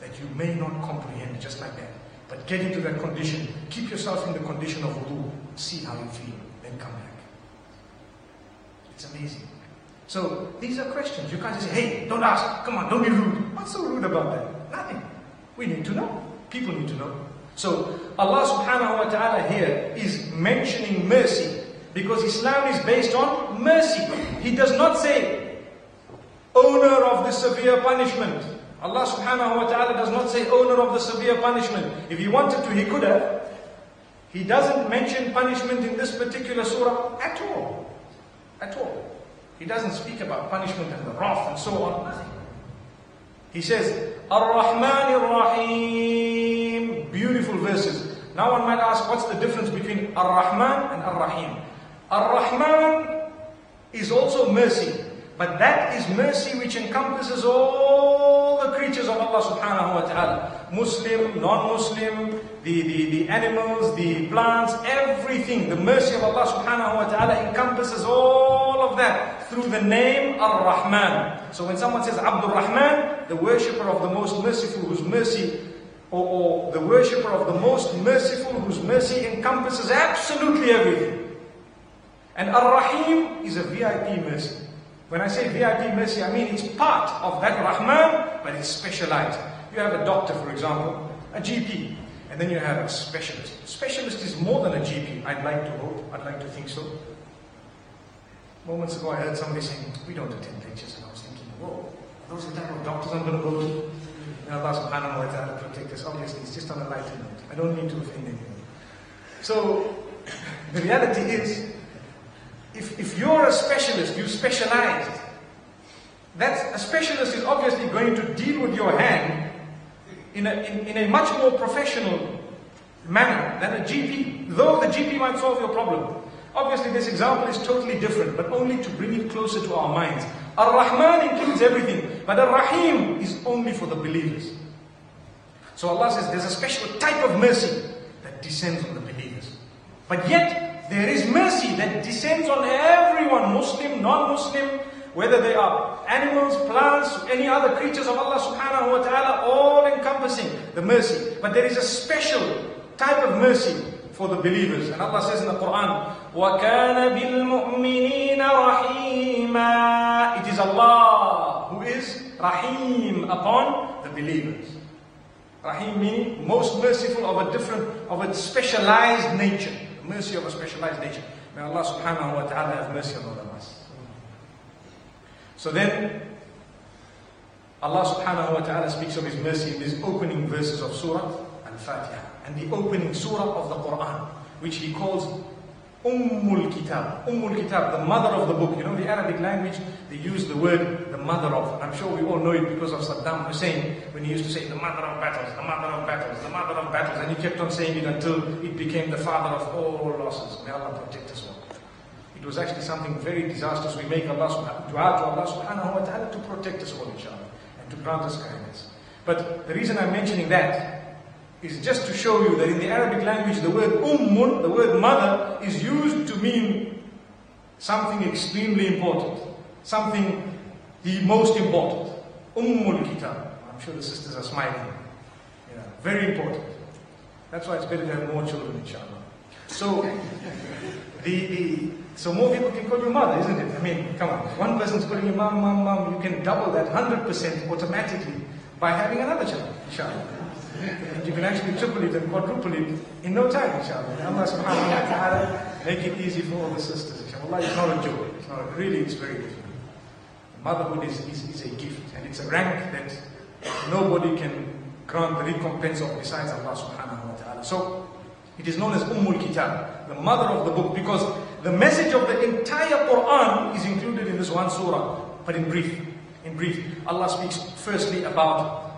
[SPEAKER 1] that you may not comprehend just like that. But get into that condition. Keep yourself in the condition of wudu. See how you feel. Then come back. It's amazing. So these are questions. You can't just say, hey, don't ask. Come on, don't be rude. What's so rude about that? Nothing. We need to know. People need to know. So Allah subhanahu wa ta'ala here is mentioning mercy because Islam is based on mercy. He does not say owner of the severe punishment. Allah subhanahu wa ta'ala does not say owner of the severe punishment. If he wanted to, he could have. He doesn't mention punishment in this particular surah at all. At all. He doesn't speak about punishment and the wrath and so on. Nothing. He says, Ar-Rahman Ar-Rahim. Beautiful verses. Now one might ask, what's the difference between Ar-Rahman and Ar-Rahim? Ar-Rahman is also mercy. But that is mercy which encompasses all creatures of Allah subhanahu wa ta'ala. Muslim, non-Muslim, the, the, the animals, the plants, everything. The mercy of Allah subhanahu wa ta'ala encompasses all of that through the name Ar-Rahman. So when someone says Abdul Rahman, the worshipper of the most merciful whose mercy or, or the worshipper of the most merciful whose mercy encompasses absolutely everything. And Ar-Rahim is a VIP mercy. When I say VIP mercy, I mean it's part of that Rahman, but it's specialized. You have a doctor, for example, a GP, and then you have a specialist. Specialist is more than a GP, I'd like to hope, I'd like to think so. Moments ago I heard somebody saying, we don't attend lectures, and I was thinking, whoa, those are the type of doctors I'm going to go to. May Allah subhanahu wa ta'ala protect us. Obviously, it's just on a lighter note. I don't mean to offend anyone. So, the reality is, if, if you're a specialist, you specialize. That a specialist is obviously going to deal with your hand in a, in, in a much more professional manner than a GP, though the GP might solve your problem. Obviously, this example is totally different, but only to bring it closer to our minds. Ar-Rahman includes everything, but Ar-Rahim is only for the believers. So Allah says there's a special type of mercy that descends on the believers. But yet, there is mercy that descends on everyone, Muslim, non-Muslim, whether they are animals, plants, any other creatures of Allah subhanahu wa ta'ala, all encompassing the mercy. But there is a special type of mercy for the believers. And Allah says in the Quran, وَكَانَ بِالْمُؤْمِنِينَ رَحِيمًا It is Allah who is Rahim upon the believers. Rahim meaning most merciful of a different, of a specialized nature. Mercy of a specialized nature. May Allah subhanahu wa ta'ala have mercy on all of us. So then, Allah subhanahu wa ta'ala speaks of His mercy in these opening verses of Surah Al-Fatiha and the opening surah of the Quran, which He calls Ummul Kitab. Ummul Kitab, the mother of the book. You know, the Arabic language, they use the word the mother of. I'm sure we all know it because of Saddam Hussein, when he used to say the mother of battles, the mother of battles, the mother of battles, and he kept on saying it until it became the father of all losses. May Allah protect us. It was actually something very disastrous. We make Allah subhanahu, dua to Allah subhanahu wa ta'ala to protect us all, inshallah, and to grant us kindness. But the reason I'm mentioning that is just to show you that in the Arabic language, the word ummun, the word mother, is used to mean something extremely important, something the most important. Ummul kitab. I'm sure the sisters are smiling. Yeah, very important. That's why it's better to have more children, inshallah. So, the, the, so more people can call you mother, isn't it? I mean, come on. One person's calling you mom, mom, mom. You can double that 100% automatically by having another child, inshallah. And you can actually triple it and quadruple it in no time, inshallah. Allah subhanahu wa ta'ala make it easy for all the sisters, inshallah. It's not a joke. It's not a, really, it's very difficult. Motherhood is, is, is a gift and it's a rank that nobody can grant the recompense of besides Allah subhanahu wa ta'ala. So, it is known as Ummul Kitab, the mother of the book, because the message of the entire Quran is included in this one surah. But in brief, in brief, Allah speaks firstly about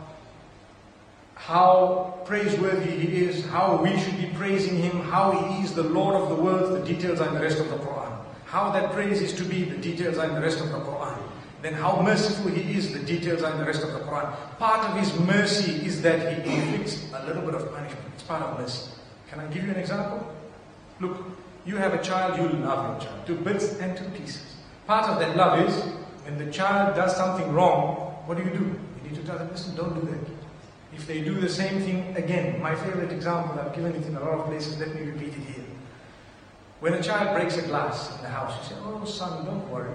[SPEAKER 1] how praiseworthy He is, how we should be praising Him, how He is the Lord of the world, the details are in the rest of the Quran. How that praise is to be, the details are in the rest of the Quran. then how merciful He is, the details are in the rest of the Quran. Part of His mercy is that He inflicts a little bit of punishment. It's part of mercy. Can I give you an example? Look, you have a child, you love your child to bits and to pieces. Part of that love is when the child does something wrong, what do you do? You need to tell them, listen, don't do that. If they do the same thing again, my favorite example, I've given it in a lot of places, let me repeat it here. When a child breaks a glass in the house, you say, Oh, son, don't worry.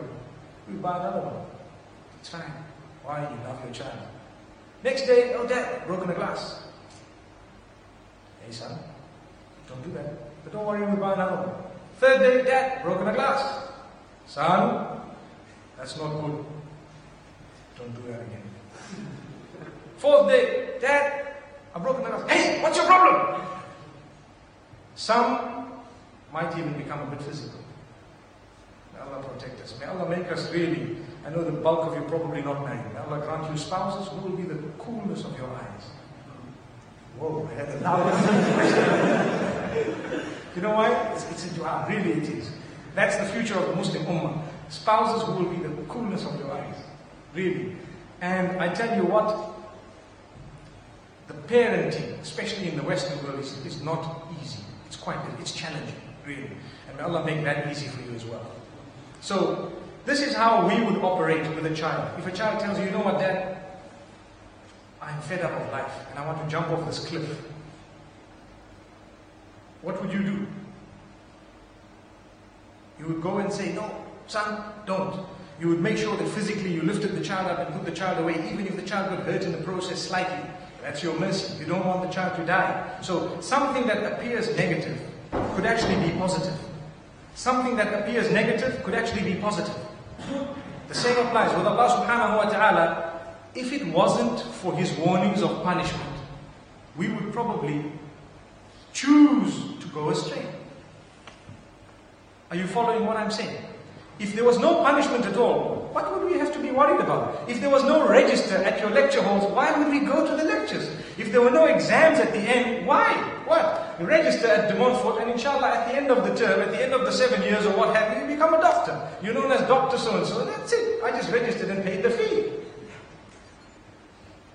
[SPEAKER 1] We'll buy another one. It's fine. Why? You love your child. Next day, oh, dad, broken a glass. Hey, son, don't do that. But don't worry, we'll buy another one. Third day, dad, broken a glass. Son, that's not good. Don't do that again. Fourth day, dad, I broken the glass. Hey, what's your problem? Some might even become a bit physical. May Allah protect us. May Allah make us really, I know the bulk of you probably not married. May Allah grant you spouses who will be the coolness of your eyes. Whoa, I had a You know why? It's, it's a dua, really it is. That's the future of the Muslim Ummah. Spouses who will be the coolness of your eyes. Really. And I tell you what, the parenting, especially in the Western world, is, is not easy. It's quite, it's challenging, really. And may Allah make that easy for you as well. So, this is how we would operate with a child. If a child tells you, you know what, dad, I'm fed up of life and I want to jump off this cliff. What would you do? You would go and say, no, son, don't. You would make sure that physically you lifted the child up and put the child away, even if the child got hurt in the process slightly. That's your mercy. You don't want the child to die. So something that appears negative could actually be positive. Something that appears negative could actually be positive. The same applies with Allah subhanahu wa ta'ala. If it wasn't for His warnings of punishment, we would probably choose go astray. Are you following what I'm saying? If there was no punishment at all, what would we have to be worried about? If there was no register at your lecture halls, why would we go to the lectures? If there were no exams at the end, why? What? You register at De Montfort and inshallah at the end of the term, at the end of the seven years or what have you, you become a doctor. You're known as Dr. So-and-so. That's it. I just registered and paid the fee.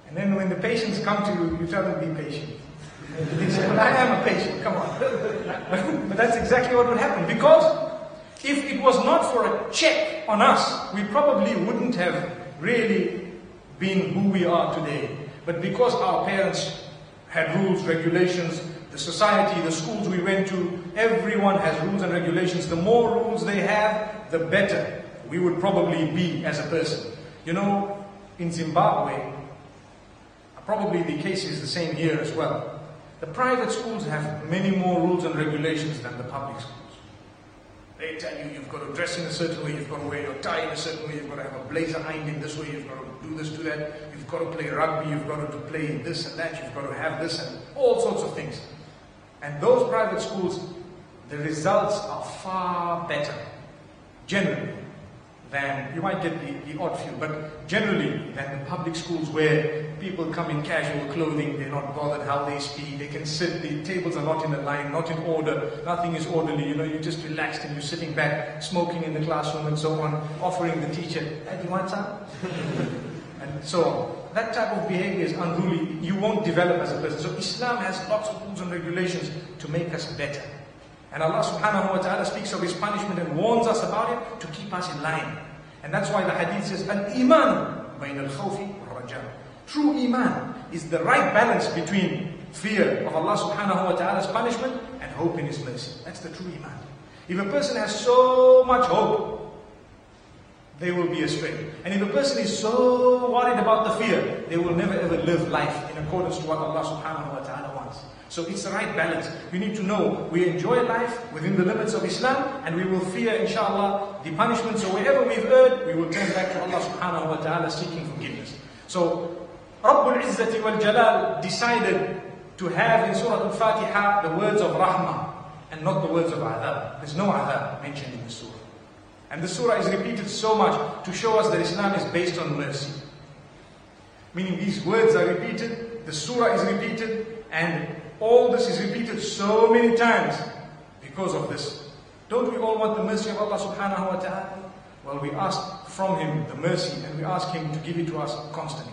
[SPEAKER 1] And then when the patients come to you, you tell them be patient. They say, well, I am a patient, come on. but that's exactly what would happen. Because if it was not for a check on us, we probably wouldn't have really been who we are today. But because our parents had rules, regulations, the society, the schools we went to, everyone has rules and regulations. The more rules they have, the better we would probably be as a person. You know, in Zimbabwe, probably the case is the same here as well. The private schools have many more rules and regulations than the public schools. They tell you you've got to dress in a certain way, you've got to wear your tie in a certain way, you've got to have a blazer ironed in this way, you've got to do this, do that, you've got to play rugby, you've got to play this and that, you've got to have this and all sorts of things. And those private schools, the results are far better, generally, than, you might get the, the odd few, but generally than the public schools where people come in casual clothing, they're not bothered how they speak, they can sit, the tables are not in a line, not in order, nothing is orderly, you know, you're just relaxed and you're sitting back, smoking in the classroom and so on, offering the teacher, hey, you want some? and so on. That type of behavior is unruly, you won't develop as a person. So Islam has lots of rules and regulations to make us better. And Allah subhanahu wa ta'ala speaks of His punishment and warns us about it to keep us in line. And that's why the hadith says, Al-Iman bayn al-khawfi raja True Iman is the right balance between fear of Allah subhanahu wa ta'ala's punishment and hope in His mercy. That's the true Iman. If a person has so much hope, they will be astray. And if a person is so worried about the fear, they will never ever live life in accordance to what Allah subhanahu wa ta'ala. So it's the right balance. We need to know we enjoy life within the limits of Islam and we will fear, inshallah, the punishment. So wherever we've erred, we will turn back to Allah subhanahu wa ta'ala seeking forgiveness. So Rabbul Izzati wal Jalal decided to have in Surah Al-Fatiha the words of Rahmah and not the words of Adhab. There's no Adhab mentioned in the Surah. And the Surah is repeated so much to show us that Islam is based on mercy. Meaning these words are repeated, the Surah is repeated, and all this is repeated so many times because of this. Don't we all want the mercy of Allah subhanahu wa ta'ala? Well, we ask from Him the mercy and we ask Him to give it to us constantly.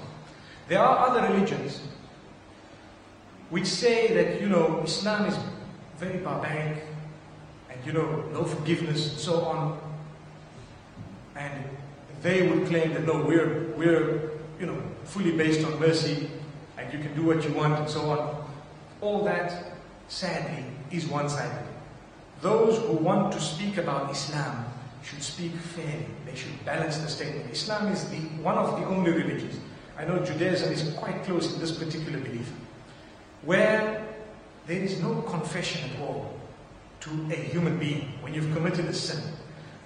[SPEAKER 1] There are other religions which say that, you know, Islam is very barbaric and, you know, no forgiveness and so on. And they would claim that, no, we're, we're, you know, fully based on mercy and you can do what you want and so on. All that, sadly, is one-sided. Those who want to speak about Islam should speak fairly. They should balance the statement. Islam is the, one of the only religions. I know Judaism is quite close in this particular belief, where there is no confession at all to a human being when you've committed a sin.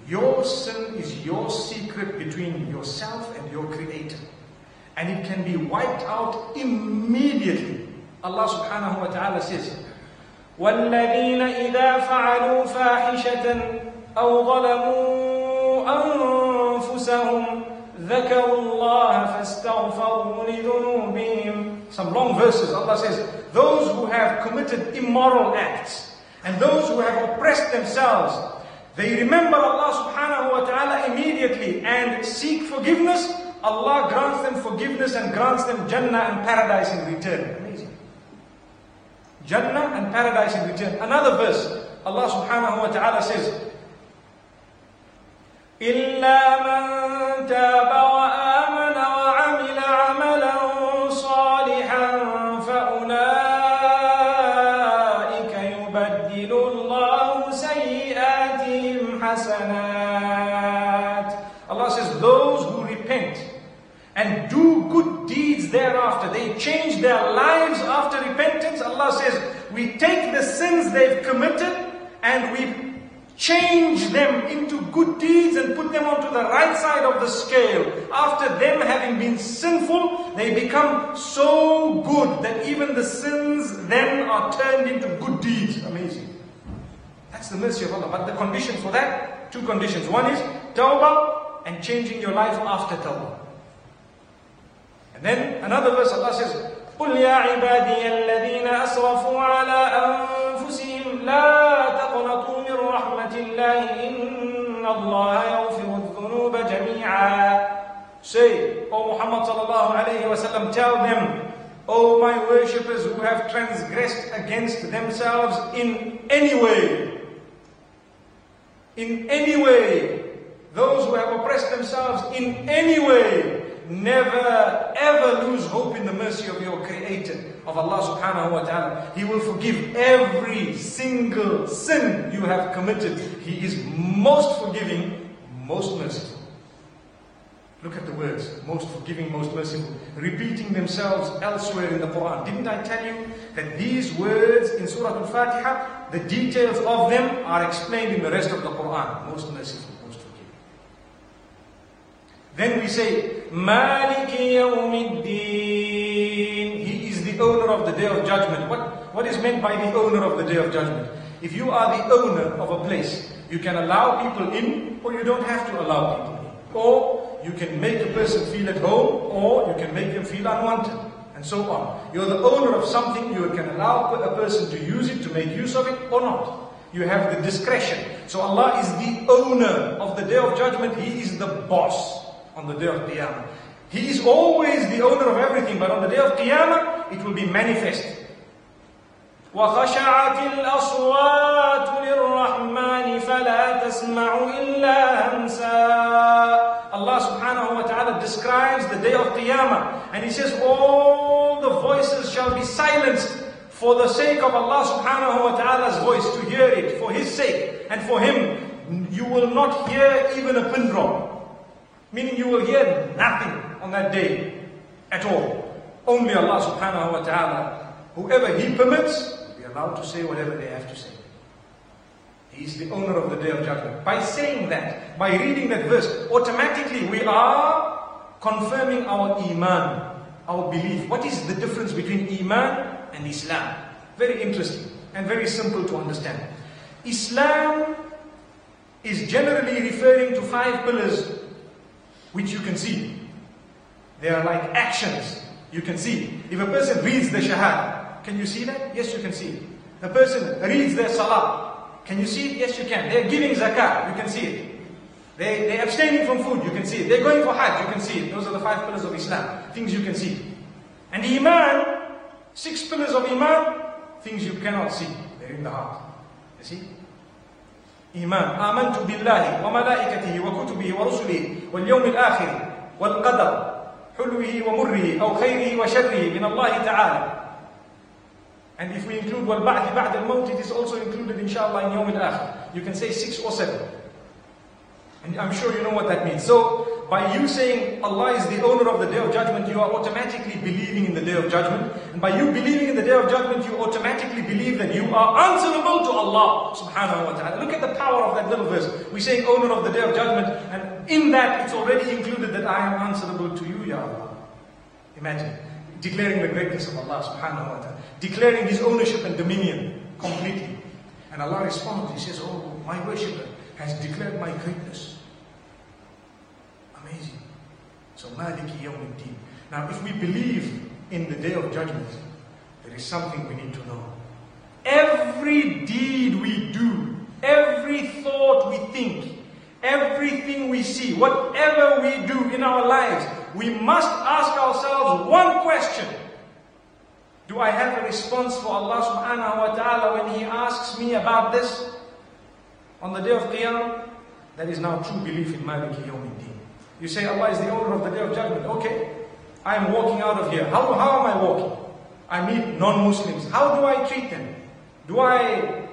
[SPEAKER 1] Your sin is your secret between yourself and your Creator. And it can be wiped out immediately. Allah subhanahu wa ta'ala says,
[SPEAKER 2] والذين إذا فعلوا فاحشة أو ظلموا أنفسهم ذكروا الله فاستغفروا لذنوبهم
[SPEAKER 1] Some long verses, Allah says, those who have committed immoral acts and those who have oppressed themselves, they remember Allah subhanahu wa ta'ala immediately and seek forgiveness. Allah grants them forgiveness and grants them Jannah and paradise in return. Amazing. Jannah and paradise in return. Another verse, Allah subhanahu wa ta'ala says,
[SPEAKER 2] إلا من تاب وآمن وعمل عملا صالحا فأولئك يبدل الله سيئاتهم حسنات
[SPEAKER 1] Allah says, those who repent and do good deeds thereafter, they change their lives after repentance. Allah says, we take the sins they've committed and we change them into good deeds and put them onto the right side of the scale. After them having been sinful, they become so good that even the sins then are turned into good deeds. Amazing. That's the mercy of Allah. But the condition for that, two conditions. One is tawbah and changing your life after tawbah. And then another verse Allah says,
[SPEAKER 2] قل يا عبادي الذين أسرفوا على أنفسهم لا تقنطوا من رحمة الله إن الله يغفر الذنوب جميعا
[SPEAKER 1] Say, O Muhammad sallallahu alayhi wa sallam, tell them, O my worshippers who have transgressed against themselves in any way, in any way, those who have oppressed themselves in any way, never ever lose hope in the mercy of your Creator, of Allah subhanahu wa ta'ala. He will forgive every single sin you have committed. He is most forgiving, most merciful. Look at the words, most forgiving, most merciful, repeating themselves elsewhere in the Quran. Didn't I tell you that these words in Surah Al-Fatiha, the details of them are explained in the rest of the Quran. Most merciful, most forgiving. Then we say,
[SPEAKER 2] Malik yawmiddin.
[SPEAKER 1] He is the owner of the day of judgment. What, what is meant by the owner of the day of judgment? If you are the owner of a place, you can allow people in or you don't have to allow people in. Or you can make a person feel at home or you can make them feel unwanted and so on. You're the owner of something, you can allow a person to use it, to make use of it or not. You have the discretion. So Allah is the owner of the day of judgment. He is the boss on the day of Qiyamah. He is always the owner of everything, but on the day of Qiyamah, it will be manifest.
[SPEAKER 2] وخشعت الأصوات للرحمن فلا تسمع إلا همسا
[SPEAKER 1] Allah subhanahu wa ta'ala describes the day of Qiyamah and He says, All the voices shall be silenced for the sake of Allah subhanahu wa ta'ala's voice, to hear it, for His sake. And for Him, you will not hear even a pin drop. Meaning you will hear nothing on that day at all. Only Allah subhanahu wa ta'ala, whoever He permits, will be allowed to say whatever they have to say. He is the owner of the day of judgment. By saying that, by reading that verse, automatically we are confirming our iman, our belief. What is the difference between iman and Islam? Very interesting and very simple to understand. Islam is generally referring to five pillars which you can see. They are like actions you can see. If a person reads the Shahada, can you see that? Yes, you can see it. A person reads their Salah, can you see it? Yes, you can. They're giving Zakah, you can see it. They, they're abstaining from food, you can see it. They're going for Hajj, you can see it. Those are the five pillars of Islam, things you can see. And Iman, six pillars of Iman, things you cannot see. They're in the heart. You see? إيمان. آمنت بالله وملائكته وكتبه ورسله واليوم الآخر والقدر حلوة ومره أو خيره وشره من الله تعالى. And if we include والبعث بعد الموت it is also included inshallah in يوم الآخر. You can say six or seven. And I'm sure you know what that means. So, by you saying Allah is the owner of the day of judgment, you are automatically believing in the day of judgment. And by you believing in the day of judgment, you automatically believe that you are answerable to Allah subhanahu wa ta'ala. Look at the power of that little verse. We're saying owner of the day of judgment, and in that it's already included that I am answerable to you, Ya Allah. Imagine. Declaring the greatness of Allah subhanahu wa ta'ala. Declaring His ownership and dominion completely. And Allah responds, He says, Oh, my worshipper has declared my greatness. Amazing. So Maliki Yawmiddin. Now if we believe in the day of judgment, there is something we need to know. Every deed we do, every thought we think, everything we see, whatever we do in our lives, we must ask ourselves one question. Do I have a response for Allah subhanahu wa ta'ala when He asks me about this? On the day of Qiyamah, that is now true belief in Maliki Yawmiddin. You say Allah is the owner of the day of judgment. Okay, I am walking out of here. How, how am I walking? I meet non-Muslims. How do I treat them? Do I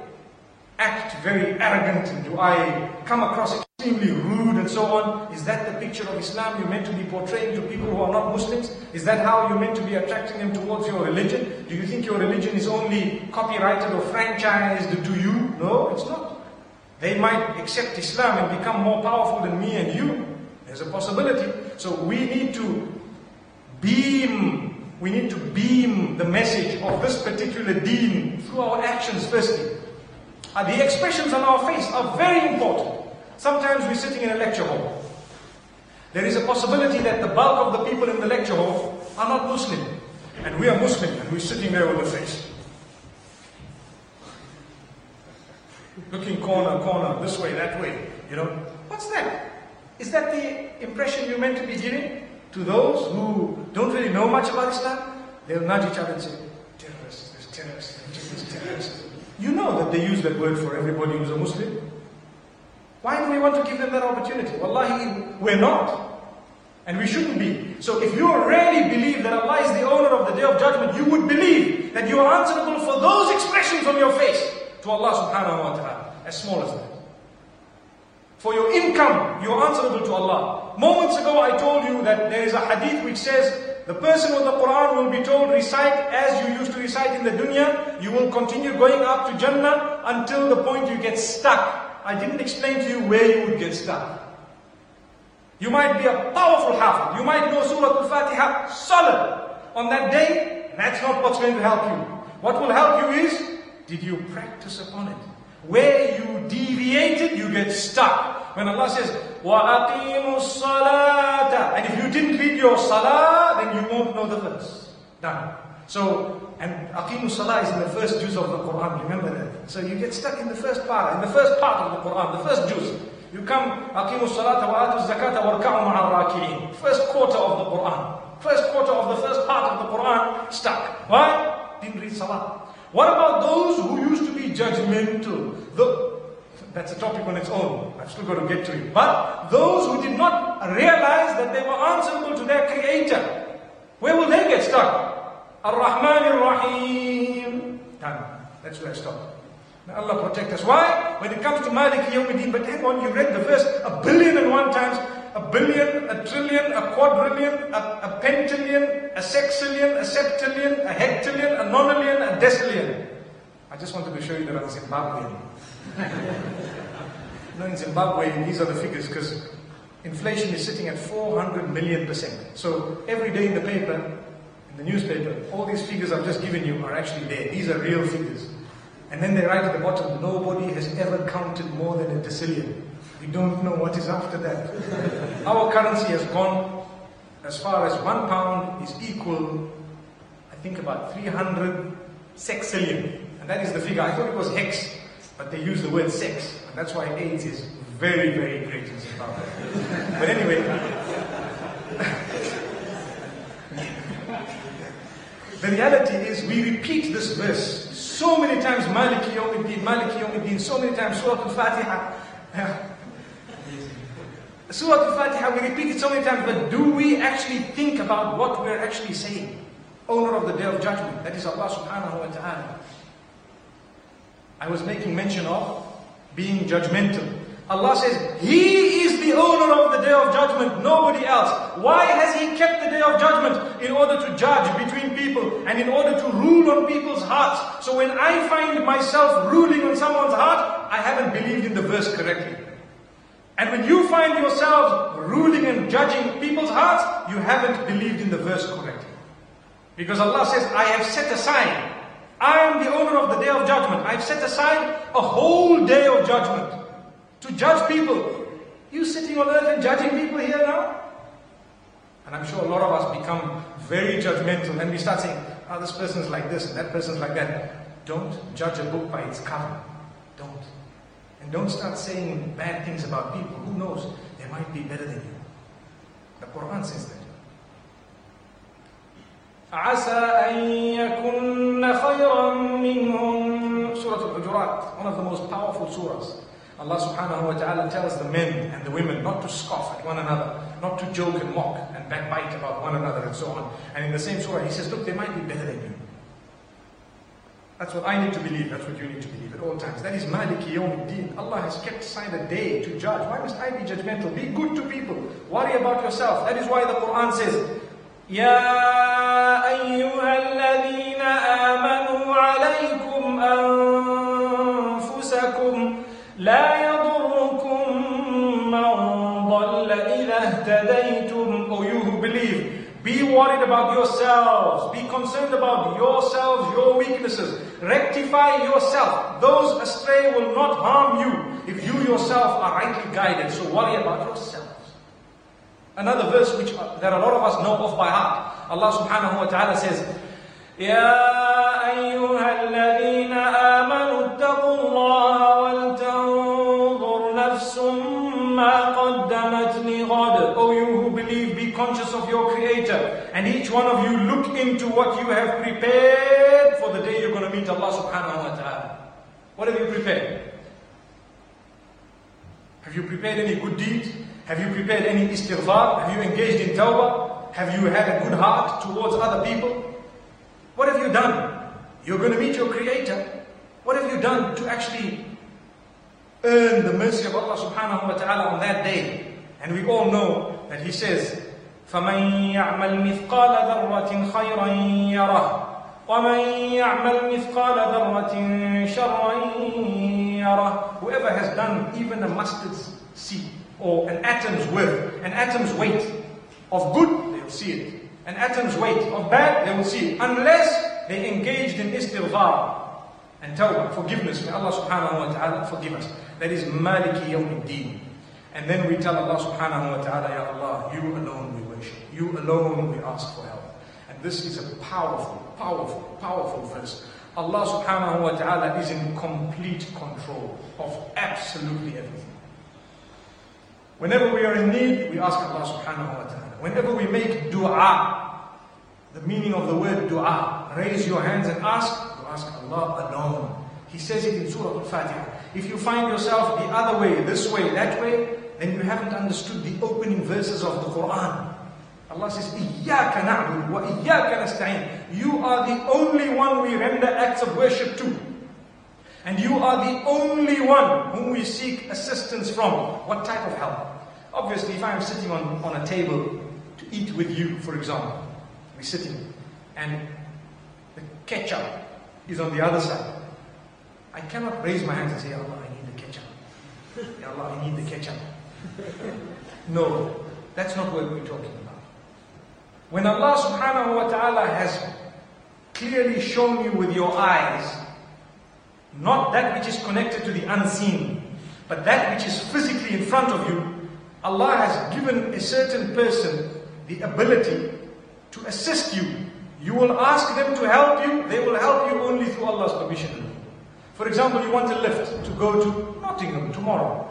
[SPEAKER 1] act very arrogant? Do I come across extremely rude and so on? Is that the picture of Islam you're meant to be portraying to people who are not Muslims? Is that how you're meant to be attracting them towards your religion? Do you think your religion is only copyrighted or franchised to you? No, it's not. They might accept Islam and become more powerful than me and you. There's a possibility. So we need to beam, we need to beam the message of this particular deen through our actions firstly. Uh, the expressions on our face are very important. Sometimes we're sitting in a lecture hall. There is a possibility that the bulk of the people in the lecture hall are not Muslim. And we are Muslim and we're sitting there with a face. Looking corner, corner, this way, that way. You know, what's that? Is that the impression you're meant to be giving to those who don't really know much about Islam? They'll nudge each other and say, terrorists, there's terrorists, there's terrorists. You know that they use that word for everybody who's a Muslim. Why do we want to give them that opportunity? Wallahi, we're not. And we shouldn't be. So if you really believe that Allah is the owner of the Day of Judgment, you would believe that you are answerable for those expressions on your face to Allah subhanahu wa ta'ala, as small as that. For your income, you are answerable to Allah. Moments ago I told you that there is a hadith which says, the person with the Quran will be told, recite as you used to recite in the dunya. You will continue going up to Jannah until the point you get stuck. I didn't explain to you where you would get stuck. You might be a powerful hafiz. You might know Surah Al-Fatiha solid. On that day, that's not what's going to help you. What will help you is did you practice upon it? Where you deviated, you get stuck. When Allah says, وَأَقِيمُوا salata, And if you didn't read your salah, then you won't know the verse. Done. So, and Aqimu Salah is in the first juz of the Quran, remember that. So you get stuck in the first part, in the first part of the Quran, the first juz. You come, Aqimu Salata wa Atu Zakata warka'u ma'al raki'in. First quarter of the Quran. First quarter of the first part of the Quran, stuck. Why? Didn't read Salah. What about those who used to be judgmental? The, that's a topic on its own. I've still got to get to it. But those who did not realize that they were answerable to their Creator, where will they get stuck? Ar-Rahman Ar-Rahim. Done. That's where I stopped. May Allah protect us. Why? When it comes to Malik Yawmiddin, but hang on, you read the verse a billion and one times a billion, a trillion, a quadrillion, a, a pentillion, a sexillion, a septillion, a hectillion, a nonillion, a decillion. I just wanted to show you that I'm Zimbabwean. no, in Zimbabwe, these are the figures because inflation is sitting at 400 million percent. So every day in the paper, in the newspaper, all these figures I've just given you are actually there. These are real figures. And then they write at the bottom, nobody has ever counted more than a decillion. We don't know what is after that. Our currency has gone as far as one pound is equal, I think about 300 sexillion. And that is the figure. I thought it was hex, but they use the word sex. And that's why AIDS is very, very great in Zimbabwe. but anyway, the reality is we repeat this verse so many times, Maliki Yawmiddin, Maliki Yawmiddin, so many times, Surah Al-Fatiha. Surah Al-Fatiha, we repeat it so many times, but do we actually think about what we're actually saying? Owner of the Day of Judgment, that is Allah subhanahu wa ta'ala. I was making mention of being judgmental. Allah says, He is the owner of the day of judgment, nobody else. Why has He kept the day of judgment? In order to judge between people and in order to rule on people's hearts. So when I find myself ruling on someone's heart, I haven't believed in the verse correctly. And when you find yourselves ruling and judging people's hearts, you haven't believed in the verse correctly. Because Allah says, I have set aside, I am the owner of the day of judgment. I've set aside a whole day of judgment to judge people. You sitting on earth and judging people here now? And I'm sure a lot of us become very judgmental and we start saying, oh, this person's like this and that person's like that. Don't judge a book by its cover. Don't. And don't start saying bad things about people. Who knows? They might be better than you. The Quran says that.
[SPEAKER 2] عسى أن يكن خيرا منهم
[SPEAKER 1] Surah Al-Hujurat, one of the most powerful surahs. Allah subhanahu wa ta'ala tells the men and the women not to scoff at one another, not to joke and mock and backbite about one another and so on. And in the same surah, He says, look, they might be better than you. That's what I need to believe, that's what you need to believe at all times. That is Maliki Yawmiddin. Allah has kept aside a day to judge. Why must I be judgmental? Be good to people. Worry about yourself. That is why the Quran says,
[SPEAKER 2] يا أيها الذين آمنوا عليكم أنفسكم لا
[SPEAKER 1] worried about yourselves. Be concerned about yourselves, your weaknesses. Rectify yourself. Those astray will not harm you if you yourself are rightly guided. So worry about yourselves. Another verse which uh, that a lot of us know off by heart. Allah subhanahu wa ta'ala says,
[SPEAKER 2] يا أيها الذين آمنوا
[SPEAKER 1] conscious of your Creator. And each one of you look into what you have prepared for the day you're going to meet Allah subhanahu wa ta'ala. What have you prepared? Have you prepared any good deed? Have you prepared any istighfar? Have you engaged in tawbah? Have you had a good heart towards other people? What have you done? You're going to meet your Creator. What have you done to actually earn the mercy of Allah subhanahu wa ta'ala on that day? And we all know that He says,
[SPEAKER 2] فمن يعمل مثقال ذرة خيرا يره ومن يعمل مثقال ذرة شرا يره
[SPEAKER 1] Whoever has done even a mustard seed or an atom's worth, an atom's weight of good, they will see it. An atom's weight of bad, they will see it. Unless they engaged in istighfar and tawbah, forgiveness. May Allah subhanahu wa ta'ala forgive us. That is Maliki yawmiddin. And then we tell Allah subhanahu wa ta'ala, Ya Allah, you alone. You alone we ask for help. And this is a powerful, powerful, powerful verse. Allah subhanahu wa ta'ala is in complete control of absolutely everything. Whenever we are in need, we ask Allah subhanahu wa ta'ala. Whenever we make dua, the meaning of the word dua, raise your hands and ask, you ask Allah alone. He says it in Surah Al-Fatiha. If you find yourself the other way, this way, that way, then you haven't understood the opening verses of the Quran. Allah says, Iyaka na'budu wa iyaka. You are the only one we render acts of worship to. And you are the only one whom we seek assistance from. What type of help? Obviously, if I'm sitting on, on a table to eat with you, for example, we're sitting and the ketchup is on the other side. I cannot raise my hands and say, Allah, I need the ketchup. Ya Allah, I need the ketchup. no, that's not what we're talking about. When Allah subhanahu wa ta'ala has clearly shown you with your eyes, not that which is connected to the unseen, but that which is physically in front of you, Allah has given a certain person the ability to assist you. You will ask them to help you, they will help you only through Allah's permission. For example, you want a lift to go to Nottingham tomorrow.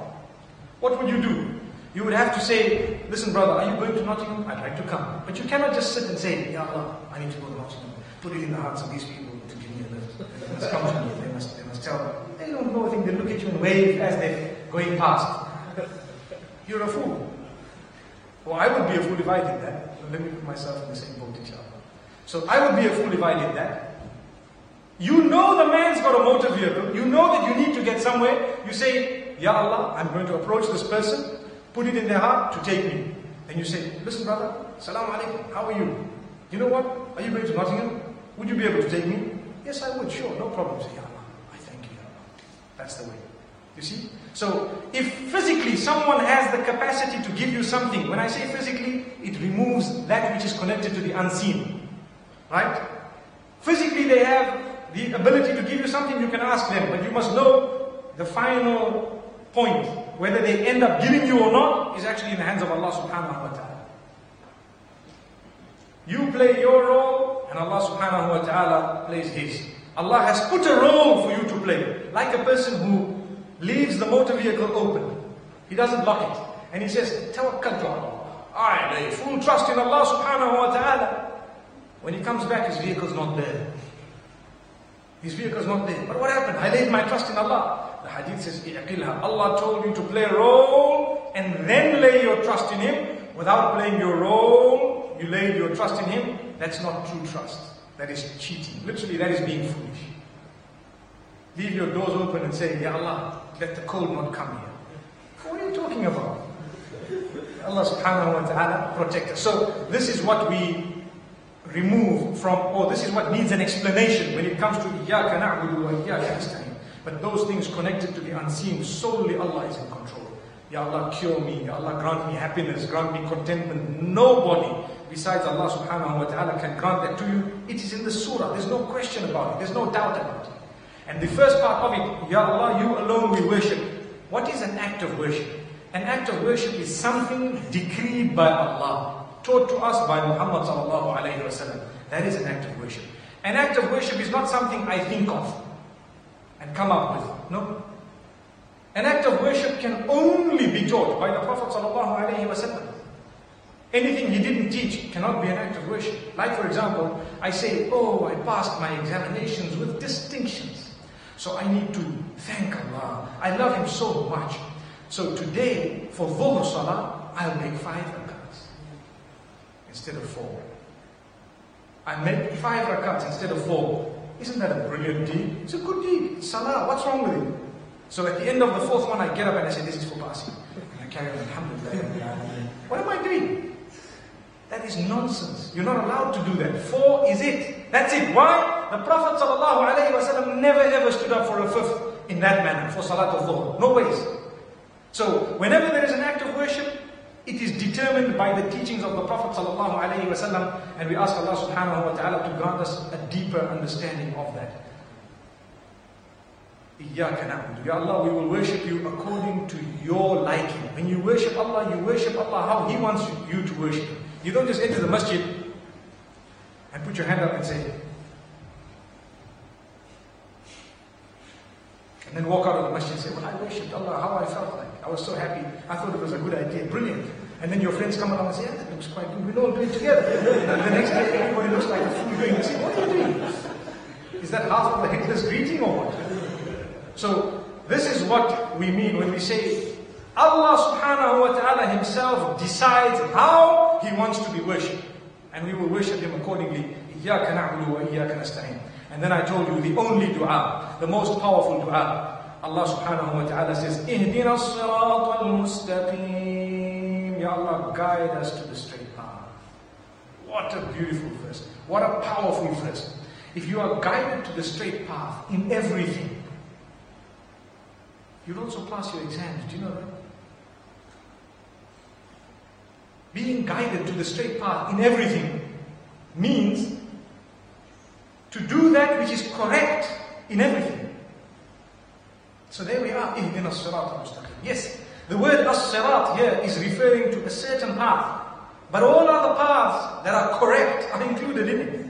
[SPEAKER 1] What would you do? You would have to say, listen brother, are you going to Nottingham? I'd like to come. But you cannot just sit and say, Ya Allah, I need to go to Nottingham. Put it in the hearts of these people to give me a lift. They must come to me. They must, they must tell me. They don't know a thing. They look at you and wave as they're going past. You're a fool. Well, I would be a fool if I did that. Let me put myself in the same boat, inshallah. So I would be a fool if I did that. You know the man's got a motor vehicle. You know that you need to get somewhere. You say, Ya Allah, I'm going to approach this person, put it in their heart to take me. Then you say, listen brother, salam alaikum, how are you? You know what? Are you going to Nottingham? Would you be able to take me? Yes, I would, sure, no problem. Say, Ya Allah, I thank you, Ya Allah. That's the way. You see? So, if physically someone has the capacity to give you something, when I say physically, it removes that which is connected to the unseen. Right? Physically, they have the ability to give you something, you can ask them, but you must know the final point, whether they end up giving you or not, is actually in the hands of Allah subhanahu wa ta'ala. You play your role, and Allah subhanahu wa ta'ala plays his. Allah has put a role for you to play, like a person who leaves the motor vehicle open. He doesn't lock it. And he says, Tawakkaltu Allah. I lay full trust in Allah subhanahu wa ta'ala. When he comes back, his vehicle's not there. His vehicle's not there. But what happened? I laid my trust in Allah. The hadith says, I'qilha. Allah told you to play a role and then lay your trust in Him. Without playing your role, you laid your trust in Him. That's not true trust. That is cheating. Literally, that is being foolish. Leave your doors open and say, Ya Allah, let the cold not come here. What are you talking about? Allah subhanahu wa ta'ala protect us. So this is what we remove from, or this is what needs an explanation when it comes to Iyaka na'budu wa Iyaka nasta'in. But those things connected to the unseen, solely Allah is in control. Ya Allah, cure me. Ya Allah, grant me happiness, grant me contentment. Nobody besides Allah subhanahu wa ta'ala can grant that to you. It is in the surah. There's no question about it. There's no doubt about it. And the first part of it, Ya Allah, you alone we worship. What is an act of worship? An act of worship is something decreed by Allah, taught to us by Muhammad sallallahu alayhi wasallam. That is an act of worship. An act of worship is not something I think of and come up with. No. An act of worship can only be taught by the Prophet wasallam. Anything he didn't teach cannot be an act of worship. Like for example, I say, oh, I passed my examinations with distinctions. So I need to thank Allah. I love Him so much. So today, for Dhuhr Salah, I'll make five rakats instead of four. I make five rakats instead of four. Isn't that a brilliant deed? It's a good deed. Salah, what's wrong with it? So at the end of the fourth one, I get up and I say, this is for passing. And I carry on, Alhamdulillah. What am I doing? That is nonsense. You're not allowed to do that. Four is it. That's it. Why? The Prophet never ever stood up for a fifth in that manner, for Salat al-Dhuhr. No ways. So, whenever there is an act of worship, it is determined by the teachings of the Prophet ﷺ, and we ask Allah subhanahu wa ta'ala to grant us a deeper understanding of that. Iyyaka na'budu. Ya Allah, we will worship you according to your liking. When you worship Allah, you worship Allah how He wants you to worship You don't just enter the masjid and put your hand up and say, and then walk out of the masjid and say, well, I worshipped Allah, how I felt like. I was so happy. I thought it was a good idea. Brilliant. And then your friends come along and say, yeah, that looks quite good. We'll all do it together. And the next day, everybody looks like a fool doing this. What are you doing? Is that half of the Hitler's greeting or what? So, this is what we mean when we say, Allah subhanahu wa ta'ala himself decides how he wants to be worshipped. And we will worship him accordingly. إِيَّاكَ Wa وَإِيَّاكَ نَسْتَعِينَ And then I told you the only dua, the most powerful dua. Allah subhanahu wa ta'ala says, إِهْدِنَا الصِّرَاطَ الْمُسْتَقِيمَ Ya Allah, guide us to the straight path. What a beautiful verse. What a powerful verse. If you are guided to the straight path in everything, you'll also pass your exams. Do you know that? Being guided to the straight path in everything means to do that which is correct in everything. So there we are. Yes, the word as-sirat here is referring to a certain path. But all other paths that are correct are included in it.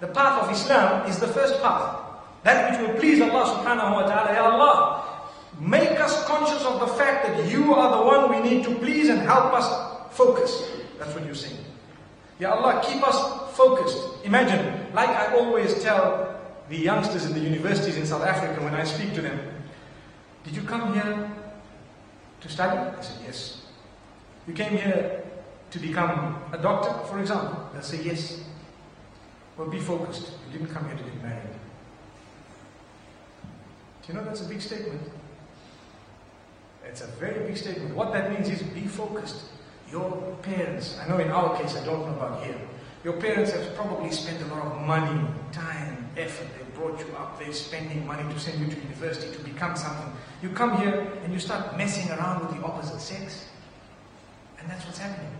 [SPEAKER 1] The path of Islam is the first path. That which will please Allah subhanahu wa ta'ala. Ya Allah, make us conscious of the fact that you are the one we need to please and help us focus. That's what you're saying. Ya Allah, keep us focused. Imagine, like I always tell the youngsters in the universities in South Africa when I speak to them, did you come here to study? I said, yes. You came here to become a doctor, for example? They'll say, yes. Well, be focused. You didn't come here to get married. Do you know that's a big statement? It's a very big statement. What that means is be focused. Your parents, I know in our case, I don't know about here, your parents have probably spent a lot of money, time, effort. Brought you up, they're spending money to send you to university to become something. You come here and you start messing around with the opposite sex. And that's what's happening.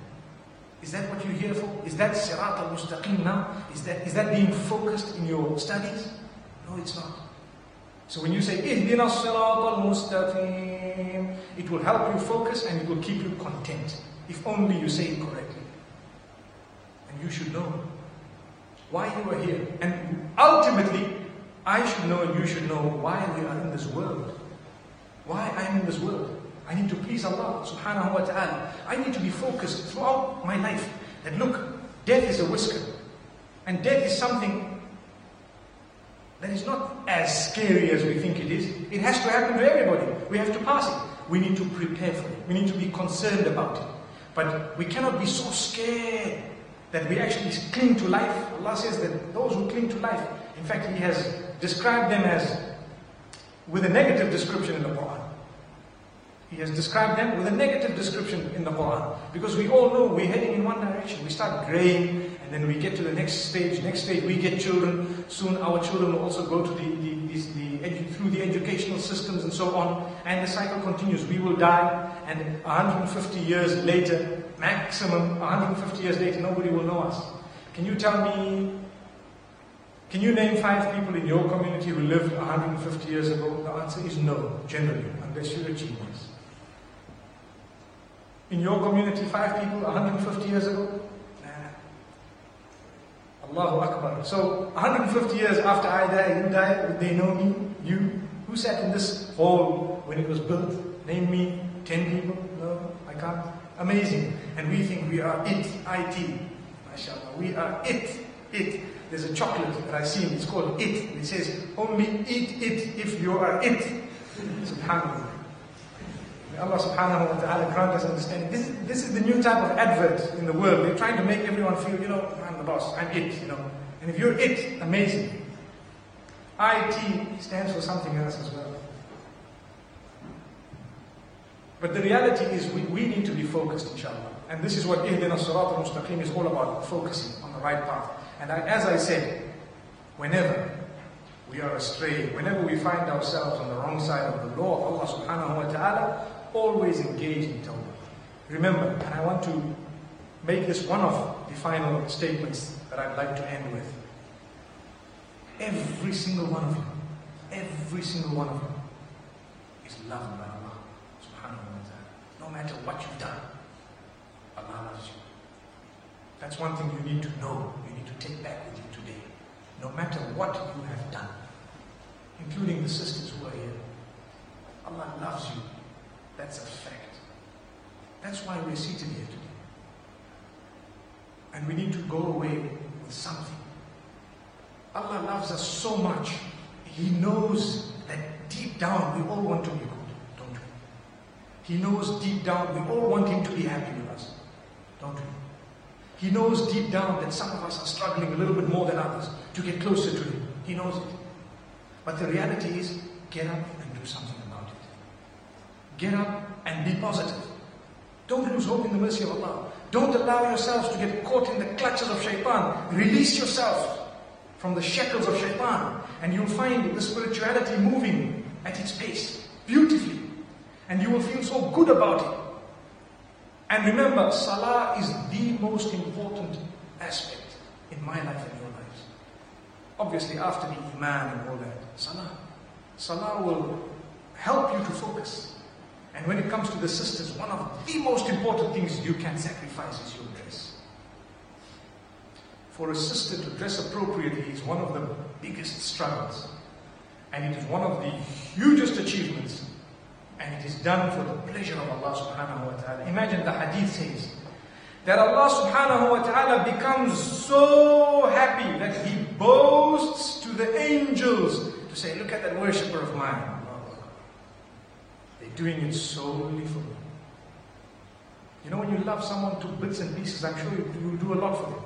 [SPEAKER 1] Is that what you're here for? Is that sirat al-mustaqim now? Is that, is that being focused in your studies? No, it's not. So when you say, Ihdina sirat al-mustaqim, it will help you focus and it will keep you content. If only you say it correctly. And you should know why you are here. And ultimately, I should know and you should know why we are in this world. Why I am in this world. I need to please Allah subhanahu wa ta'ala. I need to be focused throughout my life that look, death is a whisker. And death is something that is not as scary as we think it is. It has to happen to everybody. We have to pass it. We need to prepare for it. We need to be concerned about it. But we cannot be so scared that we actually cling to life. Allah says that those who cling to life, in fact, He has described them as with a negative description in the Quran. He has described them with a negative description in the Quran. Because we all know we're heading in one direction. We start graying, and then we get to the next stage. Next stage, we get children. Soon our children will also go to the, the, the, the through the educational systems and so on. And the cycle continues. We will die, and 150 years later, maximum 150 years later, nobody will know us. Can you tell me can you name five people in your community who lived 150 years ago? The answer is no, generally, unless you're a genius. In your community, five people 150 years ago? Allahu Akbar. So, 150 years after I die, you die, would they know me? You? Who sat in this hall when it was built? Name me 10 people? No, I can't. Amazing. And we think we are it, IT. MashaAllah. We are it, it. There's a chocolate that I see, it's called it. And It says, only eat it if you are it. Subhanallah. May Allah subhanahu wa ta'ala grant us understanding. This, this is the new type of advert in the world. They're trying to make everyone feel, you know, I'm the boss, I'm it, you know. And if you're it, amazing. IT stands for something else as well. But the reality is we, we need to be focused, inshallah. And this is what Ihdina Sirat al-Mustaqim is all about, focusing on the right path. And I, as I said, whenever we are astray, whenever we find ourselves on the wrong side of the law Allah subhanahu wa ta'ala, always engage in tawbah. Remember, and I want to make this one of the final statements that I'd like to end with. Every single one of you, every single one of you is loved by Allah subhanahu wa ta'ala. No matter what you've done, Allah loves you. That's one thing you need to know, you to take back with you today. No matter what you have done, including the sisters who are here, Allah loves you. That's a fact. That's why we're seated here today. And we need to go away with something. Allah loves us so much. He knows that deep down we all want to be good, don't we? He knows deep down we all want Him to be happy with us, don't we? He knows deep down that some of us are struggling a little bit more than others to get closer to Him. He knows it. But the reality is, get up and do something about it. Get up and be positive. Don't lose hope in the mercy of Allah. Don't allow yourselves to get caught in the clutches of shaitan. Release yourself from the shackles of shaitan. And you'll find the spirituality moving at its pace, beautifully. And you will feel so good about it. And remember, salah is the most important aspect in my life and your lives. Obviously, after the iman and all that, salah. Salah will help you to focus. And when it comes to the sisters, one of the most important things you can sacrifice is your dress. For a sister to dress appropriately is one of the biggest struggles. And it is one of the hugest achievements And it is done for the pleasure of Allah subhanahu wa ta'ala. Imagine the hadith says that Allah subhanahu wa ta'ala becomes so happy that He boasts to the angels to say, look at that worshipper of mine. They're doing it solely for me. You know, when you love someone to bits and pieces, I'm sure you, do a lot for them.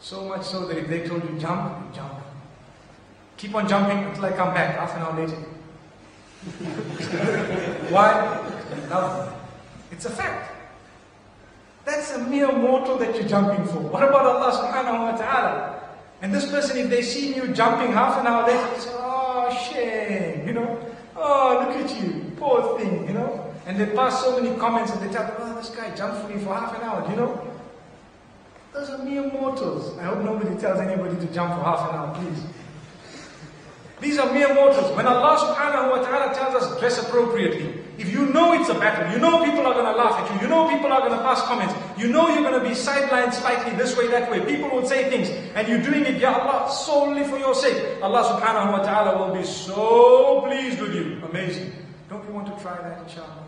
[SPEAKER 1] So much so that if they told you jump, you jump. Keep on jumping until I come back, half an hour later. Why? Love. It's a fact. That's a mere mortal that you're jumping for. What about Allah subhanahu wa ta'ala? And this person, if they see you jumping half an hour later, they say, oh, shame, you know. Oh, look at you, poor thing, you know. And they pass so many comments and they tell, oh, this guy jumped for me for half an hour, you know. Those are mere mortals. I hope nobody tells anybody to jump for half an hour, please. These are mere mortals. When Allah subhanahu wa ta'ala tells us dress appropriately, if you know it's a battle, you know people are going to laugh at you, you know people are going to pass comments, you know you're going to be sidelined slightly this way, that way, people will say things, and you're doing it, Ya Allah, solely for your sake. Allah subhanahu wa ta'ala will be so pleased with you. Amazing. Don't you want to try that, inshallah?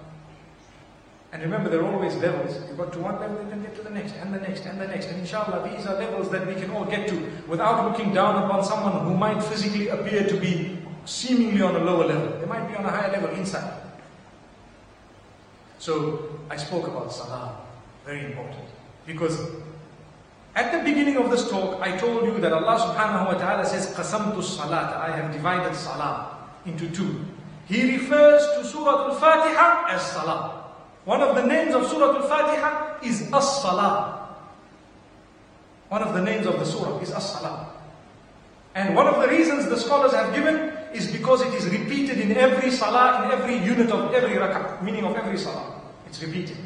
[SPEAKER 1] And remember, there are always levels. You got to one level, you can get to the next, and the next, and the next. And inshallah, these are levels that we can all get to without looking down upon someone who might physically appear to be seemingly on a lower level. They might be on a higher level inside. So, I spoke about salah. Very important. Because at the beginning of this talk, I told you that Allah subhanahu wa ta'ala says, Qasamtu salat. I have divided salah into two. He refers to Surah Al-Fatiha as salah. One of the names of Surah Al-Fatiha is As-Salah. One of the names of the surah is As-Salah. And one of the reasons the scholars have given is because it is repeated in every salah, in every unit of every rak'ah, meaning of every salah. It's repeated.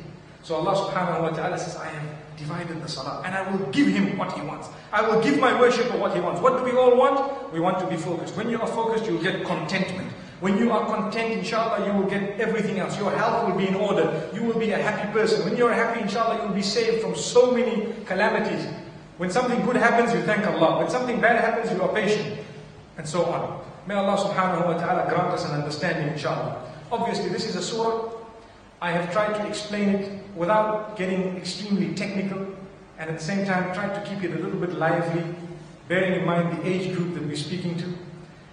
[SPEAKER 1] So Allah subhanahu wa ta'ala says, I have divided the salah and I will give him what he wants. I will give my worshipper what he wants. What do we all want? We want to be focused. When you are focused, you'll get contentment. When you are content, inshallah, you will get everything else. Your health will be in order. You will be a happy person. When you're happy, inshallah, you'll be saved from so many calamities. When something good happens, you thank Allah. When something bad happens, you are patient. And so on. May Allah subhanahu wa ta'ala grant us an understanding, inshallah. Obviously, this is a surah. I have tried to explain it without getting extremely technical. And at the same time, tried to keep it a little bit lively, bearing in mind the age group that we're speaking to.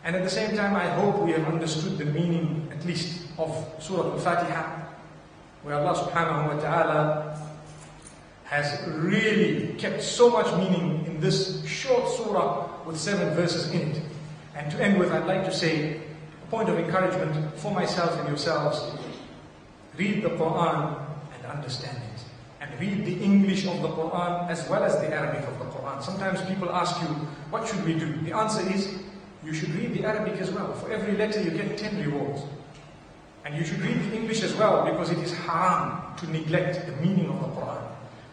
[SPEAKER 1] And at the same time, I hope we have understood the meaning, at least, of Surah Al-Fatiha, where Allah subhanahu wa ta'ala has really kept so much meaning in this short surah with seven verses in it. And to end with, I'd like to say a point of encouragement for myself and yourselves. Read the Quran and understand it. And read the English of the Quran as well as the Arabic of the Quran. Sometimes people ask you, what should we do? The answer is, you should read the Arabic as well. For every letter you get 10 rewards. And you should read the English as well because it is haram to neglect the meaning of the Quran.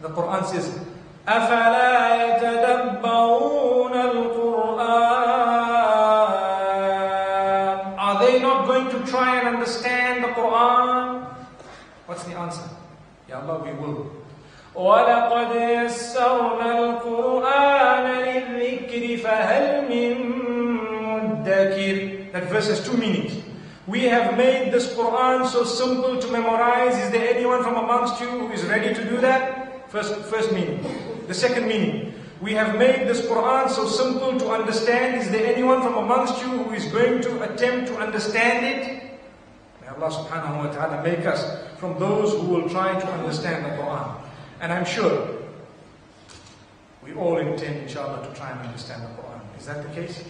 [SPEAKER 1] The Quran says, أَفَلَا يَتَدَبَّرُونَ الْقُرْآنَ Are they not going to try and understand the Quran? What's the answer? Ya Allah, we will.
[SPEAKER 2] وَلَقَدْ يَسَّرْنَا الْقُرْآنَ لِلذِّكْرِ فَهَلْ مِن مُدَّكِرٍ
[SPEAKER 1] that verse has two meanings. We have made this Quran so simple to memorize. Is there anyone from amongst you who is ready to do that? First, first meaning. The second meaning. We have made this Quran so simple to understand. Is there anyone from amongst you who is going to attempt to understand it? May Allah subhanahu wa ta'ala make us from those who will try to understand the Quran. And I'm sure we all intend, inshallah, to try and understand the Quran. Is that the case?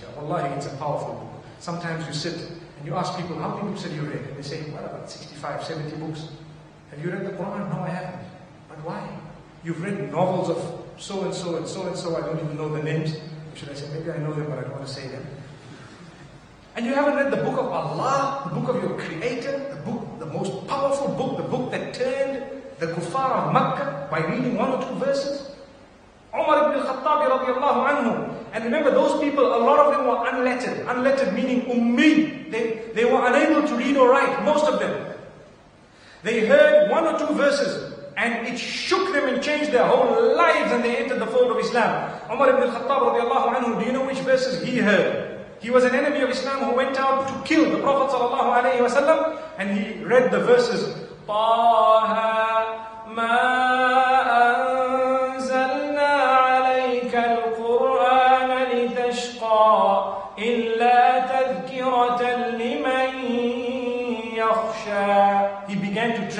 [SPEAKER 1] Inshallah. Wallahi, it's a powerful book. Sometimes you sit and you ask people, how many books have you read? And they say, what about 65, 70 books? Have you read the Quran? No, I haven't. But why? You've read novels of so and so and so and so, I don't even know the names. Or should I say, maybe I know them, but I don't want to say them. And you haven't read the book of Allah, the book of your Creator, the book, the most powerful book, the book that turned the kuffar of Makkah by reading one or two verses? Umar ibn al-Khattab radiallahu anhu. And remember, those people, a lot of them were unlettered. Unlettered meaning ummi. They, they were unable to read or write, most of them. They heard one or two verses and it shook them and changed their whole lives and they entered the fold of Islam. Umar ibn al-Khattab radiallahu anhu, do you know which verses he heard? He was an enemy of Islam who went out to kill the Prophet ﷺ and he read the verses. طه ما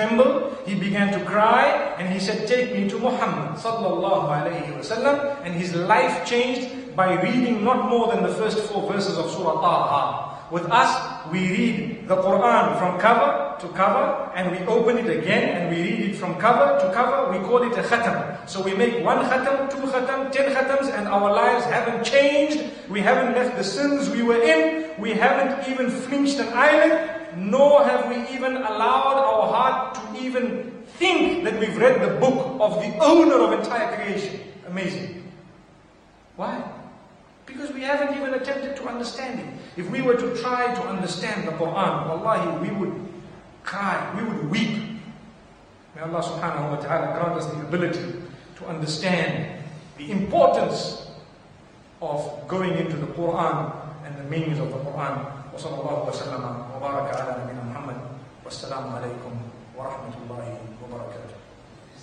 [SPEAKER 1] tremble, he began to cry, and he said, Take me to Muhammad sallallahu alayhi wasallam. And his life changed by reading not more than the first four verses of Surah Taha. With us, we read the Quran from cover to cover, and we open it again, and we read it from cover to cover. We call it a khatam. So we make one khatam, two khatam, ten khatams, and our lives haven't changed. We haven't left the sins we were in. We haven't even flinched an eyelid, nor have we even allowed our heart to even think that we've read the book of the owner of entire creation. Amazing. Why? Because we haven't even attempted to understand it. If we were to try to understand the Quran, wallahi, we would cry, we would weep. May Allah subhanahu wa ta'ala grant us the ability to understand the importance of going into the Quran and the meanings of the Quran. وصلى الله وسلم وبارك على نبينا محمد والسلام عليكم ورحمة الله